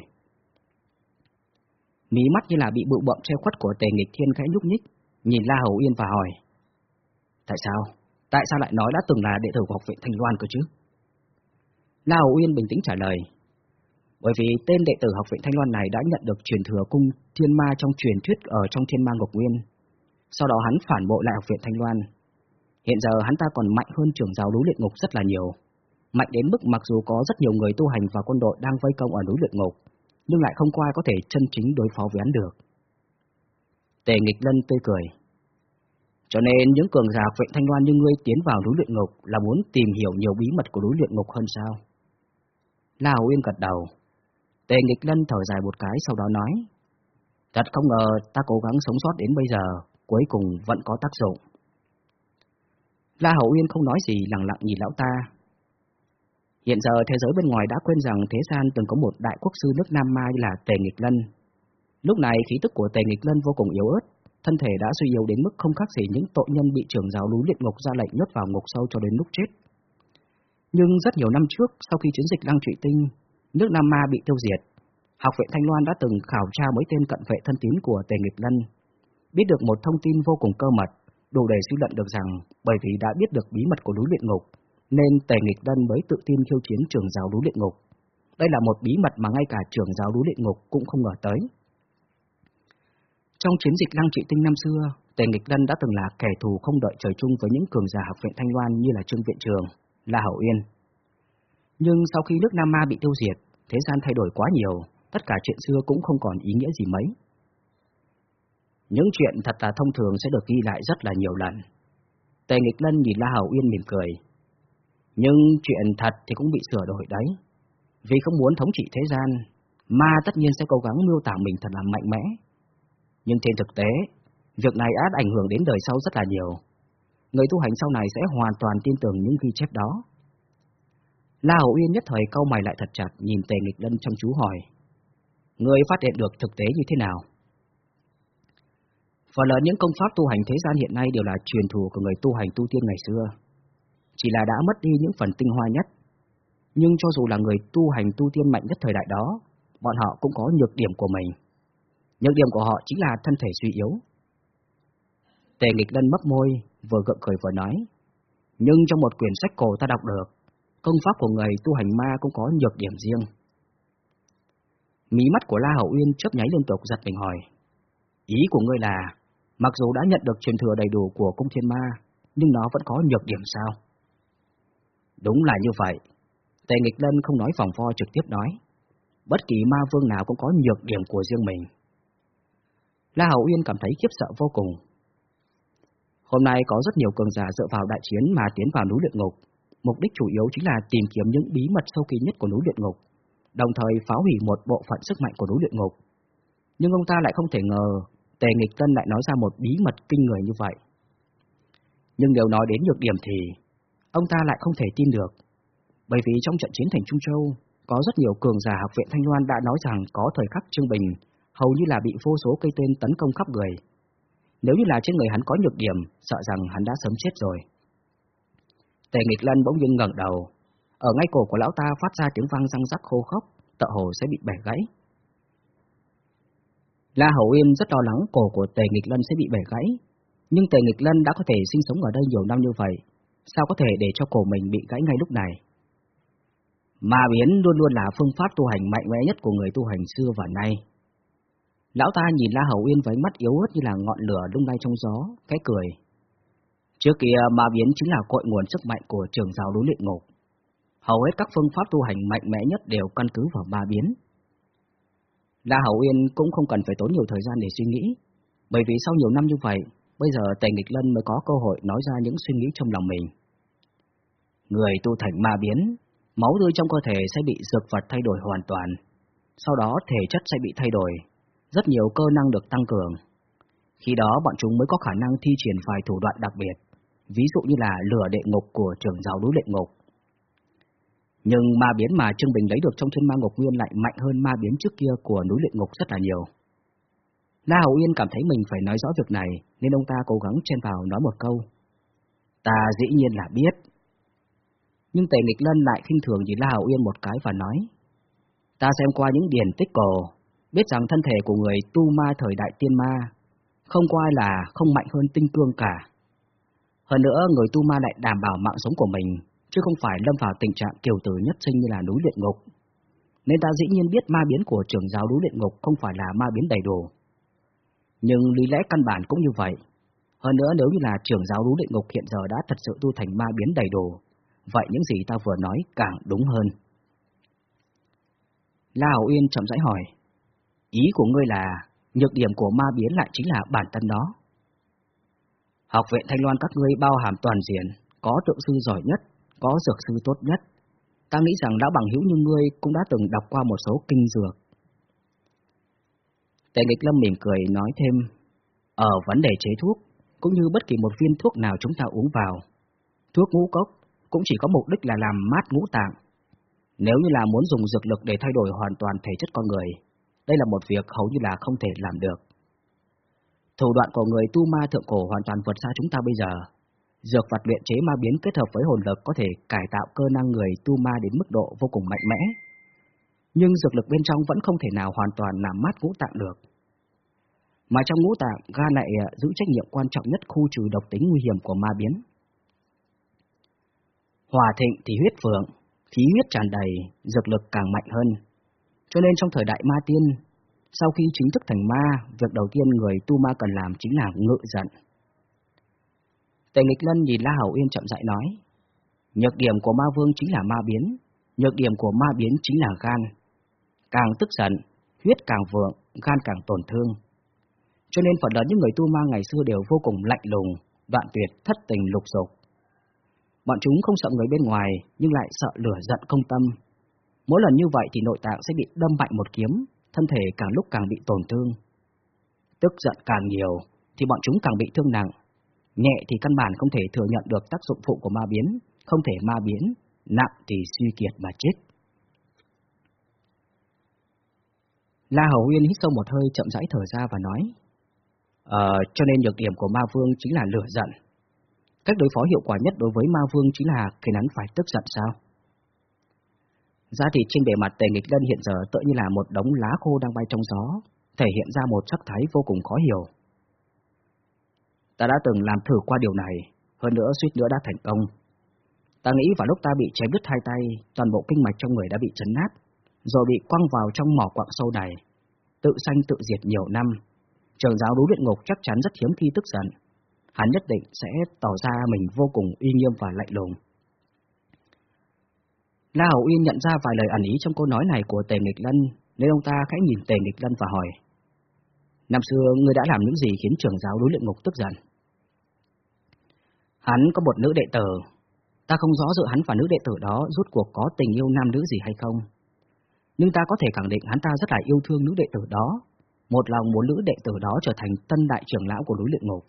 Mí mắt như là bị bụi bậm che khuất của tề nghịch thiên khẽ nhúc nhích, nhìn La Hầu Uyên và hỏi. Tại sao? Tại sao lại nói đã từng là đệ tử của học viện Thanh Loan cơ chứ? La Hầu Uyên bình tĩnh trả lời. Bởi vì tên đệ tử học viện Thanh Loan này đã nhận được truyền thừa cung thiên ma trong truyền thuyết ở trong thiên ma Ngọc Nguyên. Sau đó hắn phản bội lại học viện Thanh Loan. Hiện giờ hắn ta còn mạnh hơn trưởng giáo núi luyện ngục rất là nhiều. Mạnh đến mức mặc dù có rất nhiều người tu hành và quân đội đang vây công ở núi luyện ngục, nhưng lại không có ai có thể chân chính đối phó với hắn được. Tề nghịch lân tươi cười. Cho nên những cường giả Phệ thanh loan như ngươi tiến vào núi luyện ngục là muốn tìm hiểu nhiều bí mật của núi luyện ngục hơn sao? La Hầu Uyên gật đầu. Tề nghịch lân thở dài một cái sau đó nói. Thật không ngờ ta cố gắng sống sót đến bây giờ, cuối cùng vẫn có tác dụng. La Hậu Uyên không nói gì lặng lặng nhìn lão ta. Hiện giờ thế giới bên ngoài đã quên rằng thế gian từng có một đại quốc sư nước Nam Mai là Tề Nghịch Lân. Lúc này khí tức của Tề Nghịch Lân vô cùng yếu ớt, thân thể đã suy yếu đến mức không khác gì những tội nhân bị trưởng giáo núi luyện ngục ra lệnh nhốt vào ngục sâu cho đến lúc chết. Nhưng rất nhiều năm trước, sau khi chiến dịch Lăng Trụy Tinh, nước Nam Ma bị tiêu diệt, Học viện Thanh Loan đã từng khảo tra mấy tên cận vệ thân tín của Tề Nghịch Lân, biết được một thông tin vô cùng cơ mật, đủ để suy luận được rằng bởi vì đã biết được bí mật của núi luyện ngục, nên Tề Nghịch Lân mới tự tin khiêu chiến trưởng giáo núi luyện ngục. Đây là một bí mật mà ngay cả trưởng giáo núi luyện ngục cũng không ngờ tới. Trong chiến dịch Lăng Trị Tinh năm xưa, Tề Nghịch Lân đã từng là kẻ thù không đợi trời chung với những cường giả học viện Thanh Loan như là Trương Viện Trường, La Hậu Yên. Nhưng sau khi nước Nam Ma bị tiêu diệt, thế gian thay đổi quá nhiều, tất cả chuyện xưa cũng không còn ý nghĩa gì mấy. Những chuyện thật là thông thường sẽ được ghi lại rất là nhiều lần. Tề Nghịch Lân nhìn La Hậu Yên mỉm cười. Nhưng chuyện thật thì cũng bị sửa đổi đấy. Vì không muốn thống trị thế gian, ma tất nhiên sẽ cố gắng miêu tả mình thật là mạnh mẽ. Nhưng trên thực tế, việc này át ảnh hưởng đến đời sau rất là nhiều. Người tu hành sau này sẽ hoàn toàn tin tưởng những ghi chép đó. La Hậu Yên nhất thời câu mày lại thật chặt nhìn Tề Nghịch Lân trong chú hỏi. Người phát hiện được thực tế như thế nào? Phần lớn những công pháp tu hành thế gian hiện nay đều là truyền thừa của người tu hành tu tiên ngày xưa. Chỉ là đã mất đi những phần tinh hoa nhất. Nhưng cho dù là người tu hành tu tiên mạnh nhất thời đại đó, bọn họ cũng có nhược điểm của mình. Nhược điểm của họ chính là thân thể suy yếu. Tề nghịch lân mấp môi, vừa gượng cười vừa nói. Nhưng trong một quyển sách cổ ta đọc được, công pháp của người tu hành ma cũng có nhược điểm riêng. Mí mắt của La Hậu Uyên chớp nháy liên tục giật mình hỏi. Ý của ngươi là, mặc dù đã nhận được truyền thừa đầy đủ của cung thiên ma, nhưng nó vẫn có nhược điểm sao? Đúng là như vậy. Tề nghịch lân không nói vòng vo trực tiếp nói. Bất kỳ ma vương nào cũng có nhược điểm của riêng mình. La Hậu Uyên cảm thấy khiếp sợ vô cùng. Hôm nay có rất nhiều cường giả dựa vào đại chiến mà tiến vào núi luyện ngục. Mục đích chủ yếu chính là tìm kiếm những bí mật sâu kín nhất của núi luyện ngục, đồng thời phá hủy một bộ phận sức mạnh của núi luyện ngục. Nhưng ông ta lại không thể ngờ Tề Nghịch Tân lại nói ra một bí mật kinh người như vậy. Nhưng nếu nói đến nhược điểm thì ông ta lại không thể tin được. Bởi vì trong trận chiến thành Trung Châu, có rất nhiều cường giả học viện Thanh Loan đã nói rằng có thời khắc Trương Bình hầu như là bị vô số cây tên tấn công khắp người. Nếu như là trên người hắn có nhược điểm, sợ rằng hắn đã sớm chết rồi. Tề Nghịch Lân bỗng dưng ngẩng đầu, ở ngay cổ của lão ta phát ra tiếng vang răng rắc khô khốc, tợ hồ sẽ bị bẻ gãy. La Hậu Yên rất lo lắng cổ của Tề Nghịch Lân sẽ bị bẻ gãy, nhưng Tề Nghịch Lân đã có thể sinh sống ở đây nhiều năm như vậy, sao có thể để cho cổ mình bị gãy ngay lúc này? Ma biến luôn luôn là phương pháp tu hành mạnh mẽ nhất của người tu hành xưa và nay. Lão ta nhìn La Hậu Yên với mắt yếu ớt như là ngọn lửa lung lay trong gió, cái cười. Trước kia ma biến chính là cội nguồn sức mạnh của trường giáo đối luyện ngục. Hầu hết các phương pháp tu hành mạnh mẽ nhất đều căn cứ vào ma biến. La Hậu Yên cũng không cần phải tốn nhiều thời gian để suy nghĩ, bởi vì sau nhiều năm như vậy, bây giờ Tề Nghịch Lân mới có cơ hội nói ra những suy nghĩ trong lòng mình. Người tu thành ma biến, máu tươi trong cơ thể sẽ bị dược vật thay đổi hoàn toàn, sau đó thể chất sẽ bị thay đổi, rất nhiều cơ năng được tăng cường. Khi đó bọn chúng mới có khả năng thi triển vài thủ đoạn đặc biệt, ví dụ như là lửa đệ ngục của trưởng giáo núi đệ ngục, nhưng ma biến mà Trương Bình lấy được trong chân ma ngục nguyên lại mạnh hơn ma biến trước kia của núi luyện ngục rất là nhiều. La Hậu Yên cảm thấy mình phải nói rõ việc này, nên ông ta cố gắng chen vào nói một câu. Ta dĩ nhiên là biết. Nhưng Tề Nghịch Lân lại khinh thường nhìn La Hậu Yên một cái và nói. Ta xem qua những điển tích cổ, biết rằng thân thể của người tu ma thời đại tiên ma, không có ai là không mạnh hơn tinh cương cả. Hơn nữa, người tu ma lại đảm bảo mạng sống của mình, chứ không phải lâm vào tình trạng kiều tử nhất sinh như là núi luyện ngục. Nên ta dĩ nhiên biết ma biến của trưởng giáo núi luyện ngục không phải là ma biến đầy đủ. Nhưng lý lẽ căn bản cũng như vậy. Hơn nữa nếu như là trưởng giáo núi luyện ngục hiện giờ đã thật sự tu thành ma biến đầy đủ, vậy những gì ta vừa nói càng đúng hơn. La Uyên chậm rãi hỏi, ý của ngươi là nhược điểm của ma biến lại chính là bản thân đó. Học viện Thanh Loan các ngươi bao hàm toàn diện, có tượng sư giỏi nhất, có dược sư tốt nhất. Ta nghĩ rằng lão bằng hữu như ngươi cũng đã từng đọc qua một số kinh dược. Tề nghịch lâm mỉm cười nói thêm, ở vấn đề chế thuốc, cũng như bất kỳ một viên thuốc nào chúng ta uống vào, Thuốc ngũ cốc cũng chỉ có mục đích là làm mát ngũ tạng. Nếu như là muốn dùng dược lực để thay đổi hoàn toàn thể chất con người, đây là một việc hầu như là không thể làm được. Thủ đoạn của người tu ma thượng cổ hoàn toàn vượt xa chúng ta bây giờ. Dược vật luyện chế ma biến kết hợp với hồn lực có thể cải tạo cơ năng người tu ma đến mức độ vô cùng mạnh mẽ. Nhưng dược lực bên trong vẫn không thể nào hoàn toàn làm mát ngũ tạng được. Mà trong ngũ tạng, ga lại à, giữ trách nhiệm quan trọng nhất khu trừ độc tính nguy hiểm của ma biến. Hòa thịnh thì huyết phượng, khí huyết tràn đầy, dược lực càng mạnh hơn. Cho nên trong thời đại ma tiên, sau khi chính thức thành ma, việc đầu tiên người tu ma cần làm chính là ngự giận. Tề nghịch lân nhìn La Hầu Yên chậm rãi nói, nhược điểm của ma vương chính là ma biến, nhược điểm của ma biến chính là gan. Càng tức giận, huyết càng vượng, gan càng tổn thương. Cho nên phần lớn những người tu ma ngày xưa đều vô cùng lạnh lùng, đoạn tuyệt, thất tình lục dục. Bọn chúng không sợ người bên ngoài, nhưng lại sợ lửa giận công tâm. Mỗi lần như vậy thì nội tạng sẽ bị đâm mạnh một kiếm, thân thể càng lúc càng bị tổn thương. Tức giận càng nhiều, thì bọn chúng càng bị thương nặng. Nhẹ thì căn bản không thể thừa nhận được tác dụng phụ của ma biến, không thể ma biến, nặng thì suy kiệt mà chết. La Hầu Uyên hít sâu một hơi chậm rãi thở ra và nói, Ờ, cho nên nhược điểm của ma vương chính là lửa giận. Cách đối phó hiệu quả nhất đối với ma vương chính là khiến hắn phải tức giận sao? Giá thì trên bề mặt tề nghịch lân hiện giờ tựa như là một đống lá khô đang bay trong gió, thể hiện ra một sắc thái vô cùng khó hiểu. Ta đã từng làm thử qua điều này, hơn nữa suýt nữa đã thành công. Ta nghĩ vào lúc ta bị chém đứt hai tay, toàn bộ kinh mạch trong người đã bị chấn nát, rồi bị quăng vào trong mỏ quặng sâu này, tự sanh tự diệt nhiều năm. Trường giáo đối luyện ngục chắc chắn rất hiếm khi tức giận. Hắn nhất định sẽ tỏ ra mình vô cùng uy nghiêm và lạnh lùng. La Hậu Uyên nhận ra vài lời ẩn ý trong câu nói này của Tề Nghịch Lân, nên ông ta khẽ nhìn Tề Nghịch Lân và hỏi. Năm xưa, ngươi đã làm những gì khiến trưởng giáo đối luyện ngục tức giận? Hắn có một nữ đệ tử. Ta không rõ giữa hắn và nữ đệ tử đó rút cuộc có tình yêu nam nữ gì hay không. Nhưng ta có thể khẳng định hắn ta rất là yêu thương nữ đệ tử đó, một lòng muốn nữ đệ tử đó trở thành tân đại trưởng lão của núi luyện ngục.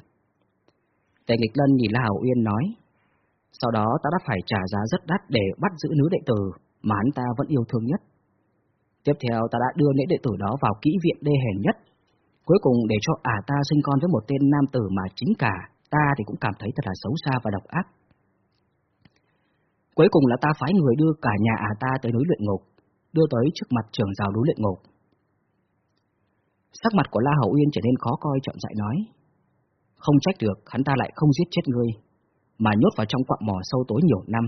Tề Nghịch Lân nhìn La Hậu Uyên nói, sau đó ta đã phải trả giá rất đắt để bắt giữ nữ đệ tử mà hắn ta vẫn yêu thương nhất. Tiếp theo ta đã đưa nữ đệ tử đó vào kỹ viện đê hèn nhất, cuối cùng để cho ả ta sinh con với một tên nam tử mà chính cả ta thì cũng cảm thấy thật là xấu xa và độc ác. Cuối cùng là ta phái người đưa cả nhà ả ta tới núi luyện ngục, đưa tới trước mặt trưởng giáo núi luyện ngục. Sắc mặt của La Hậu Uyên trở nên khó coi chậm rãi nói. Không trách được, hắn ta lại không giết chết ngươi, mà nhốt vào trong quặng mỏ sâu tối nhiều năm,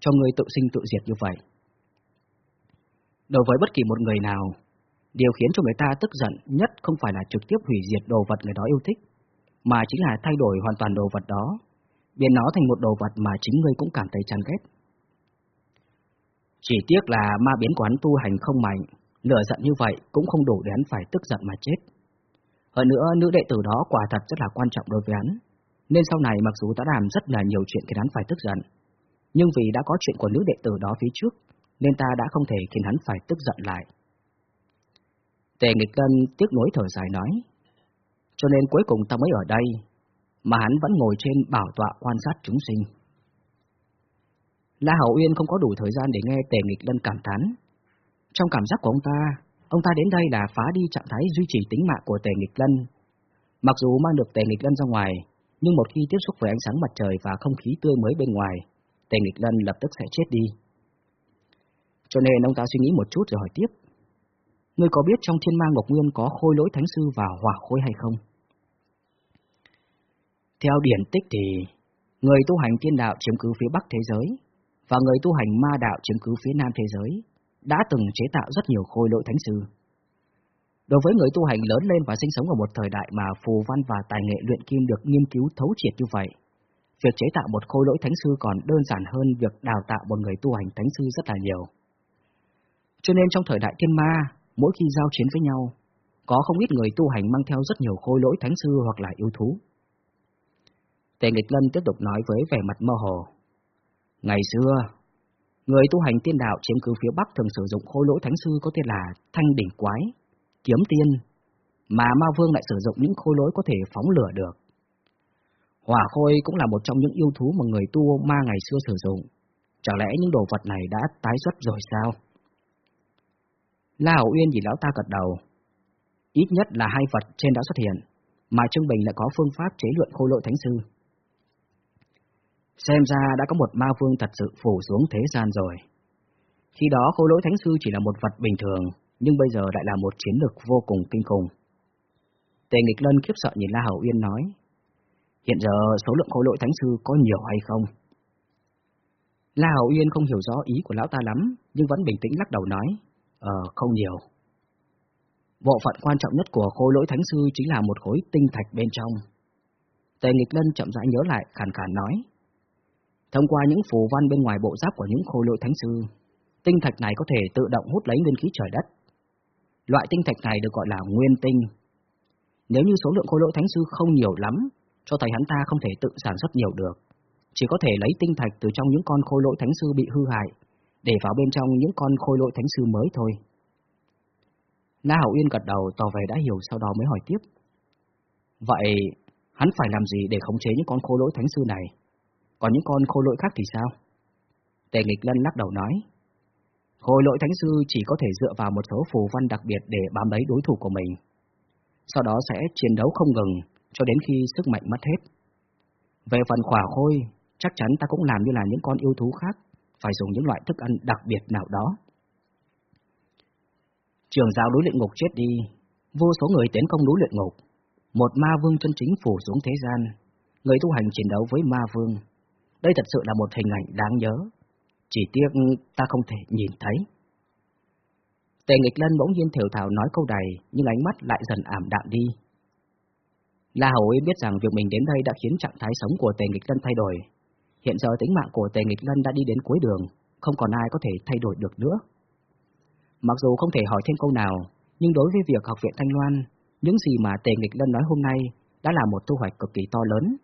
cho ngươi tự sinh tự diệt như vậy. Đối với bất kỳ một người nào, điều khiến cho người ta tức giận nhất không phải là trực tiếp hủy diệt đồ vật người đó yêu thích, mà chính là thay đổi hoàn toàn đồ vật đó, biến nó thành một đồ vật mà chính ngươi cũng cảm thấy chán ghét. Chỉ tiếc là ma biến của hắn tu hành không mạnh, lửa giận như vậy cũng không đủ để hắn phải tức giận mà chết. Hơn nữa, nữ đệ tử đó quả thật rất là quan trọng đối với hắn, nên sau này mặc dù đã làm rất là nhiều chuyện khiến hắn phải tức giận, nhưng vì đã có chuyện của nữ đệ tử đó phía trước, nên ta đã không thể khiến hắn phải tức giận lại. Tề nghịch lân tiếc nối thở dài nói, cho nên cuối cùng ta mới ở đây, mà hắn vẫn ngồi trên bảo tọa quan sát chúng sinh. La Hậu Uyên không có đủ thời gian để nghe Tề Nghịch Lân cảm thán. Trong cảm giác của ông ta, ông ta đến đây là phá đi trạng thái duy trì tính mạng của Tề Nghịch Lân. Mặc dù mang được Tề Nghịch Lân ra ngoài, nhưng một khi tiếp xúc với ánh sáng mặt trời và không khí tươi mới bên ngoài, Tề Nghịch Lân lập tức sẽ chết đi. Cho nên ông ta suy nghĩ một chút rồi hỏi tiếp. Ngươi có biết trong thiên ma Ngọc Nguyên có khôi lỗi thánh sư và hỏa khôi hay không? Theo điển tích thì, người tu hành tiên đạo chiếm cứ phía bắc thế giới, và người tu hành ma đạo chiếm cứ phía nam thế giới, đã từng chế tạo rất nhiều khôi lỗi thánh sư. Đối với người tu hành lớn lên và sinh sống ở một thời đại mà phù văn và tài nghệ luyện kim được nghiên cứu thấu triệt như vậy, việc chế tạo một khôi lỗi thánh sư còn đơn giản hơn việc đào tạo một người tu hành thánh sư rất là nhiều. Cho nên trong thời đại thiên ma, mỗi khi giao chiến với nhau, có không ít người tu hành mang theo rất nhiều khôi lỗi thánh sư hoặc là yêu thú. Tề Nghịch Lân tiếp tục nói với vẻ mặt mơ hồ. Ngày xưa, người tu hành tiên đạo chiếm cứ phía Bắc thường sử dụng khôi lỗi thánh sư có tên là Thanh Đỉnh Quái, Kiếm Tiên, mà Ma Vương lại sử dụng những khôi lối có thể phóng lửa được. Hỏa khôi cũng là một trong những yêu thú mà người tu ma ngày xưa sử dụng. Chẳng lẽ những đồ vật này đã tái xuất rồi sao? La Hậu Uyên nhìn lão ta gật đầu. Ít nhất là hai vật trên đã xuất hiện, mà Trương Bình lại có phương pháp chế luyện khôi lỗi thánh sư. Xem ra đã có một ma vương thật sự phủ xuống thế gian rồi. Khi đó khôi lỗi thánh sư chỉ là một vật bình thường, nhưng bây giờ lại là một chiến lược vô cùng kinh khủng. Tề Nghịch Lân khiếp sợ nhìn La Hậu Uyên nói, hiện giờ số lượng khối lỗi thánh sư có nhiều hay không? La Hậu Uyên không hiểu rõ ý của lão ta lắm, nhưng vẫn bình tĩnh lắc đầu nói, ờ, không nhiều. Bộ phận quan trọng nhất của khối lỗi thánh sư chính là một khối tinh thạch bên trong. Tề Nghịch Lân chậm rãi nhớ lại, khàn khàn nói, thông qua những phù văn bên ngoài bộ giáp của những khối lỗi thánh sư, tinh thạch này có thể tự động hút lấy nguyên khí trời đất. Loại tinh thạch này được gọi là nguyên tinh. Nếu như số lượng khối lỗi thánh sư không nhiều lắm, cho thấy hắn ta không thể tự sản xuất nhiều được, chỉ có thể lấy tinh thạch từ trong những con khối lỗi thánh sư bị hư hại, để vào bên trong những con khối lỗi thánh sư mới thôi. La Hậu Yên gật đầu tỏ vẻ đã hiểu sau đó mới hỏi tiếp. Vậy, hắn phải làm gì để khống chế những con khối lỗi thánh sư này? Còn những con khối lỗi khác thì sao? Tề Nghịch Lân lắc đầu nói. Khôi lỗi thánh sư chỉ có thể dựa vào một số phù văn đặc biệt để bám lấy đối thủ của mình. Sau đó sẽ chiến đấu không ngừng cho đến khi sức mạnh mất hết. Về phần khỏa khôi, chắc chắn ta cũng làm như là những con yêu thú khác, phải dùng những loại thức ăn đặc biệt nào đó. Trường giáo núi luyện ngục chết đi, vô số người tiến công núi luyện ngục. Một ma vương chân chính phủ xuống thế gian, người tu hành chiến đấu với ma vương. Đây thật sự là một hình ảnh đáng nhớ, chỉ tiếc ta không thể nhìn thấy. Tề nghịch lân bỗng nhiên thiểu thảo nói câu này, nhưng ánh mắt lại dần ảm đạm đi. La Hầu ấy biết rằng việc mình đến đây đã khiến trạng thái sống của Tề nghịch lân thay đổi. Hiện giờ tính mạng của Tề nghịch lân đã đi đến cuối đường, không còn ai có thể thay đổi được nữa. Mặc dù không thể hỏi thêm câu nào, nhưng đối với việc học viện Thanh Loan, những gì mà Tề Nghịch Lân nói hôm nay đã là một thu hoạch cực kỳ to lớn,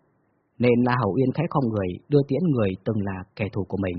nên La Hầu Yên khẽ không người đưa tiễn người từng là kẻ thù của mình.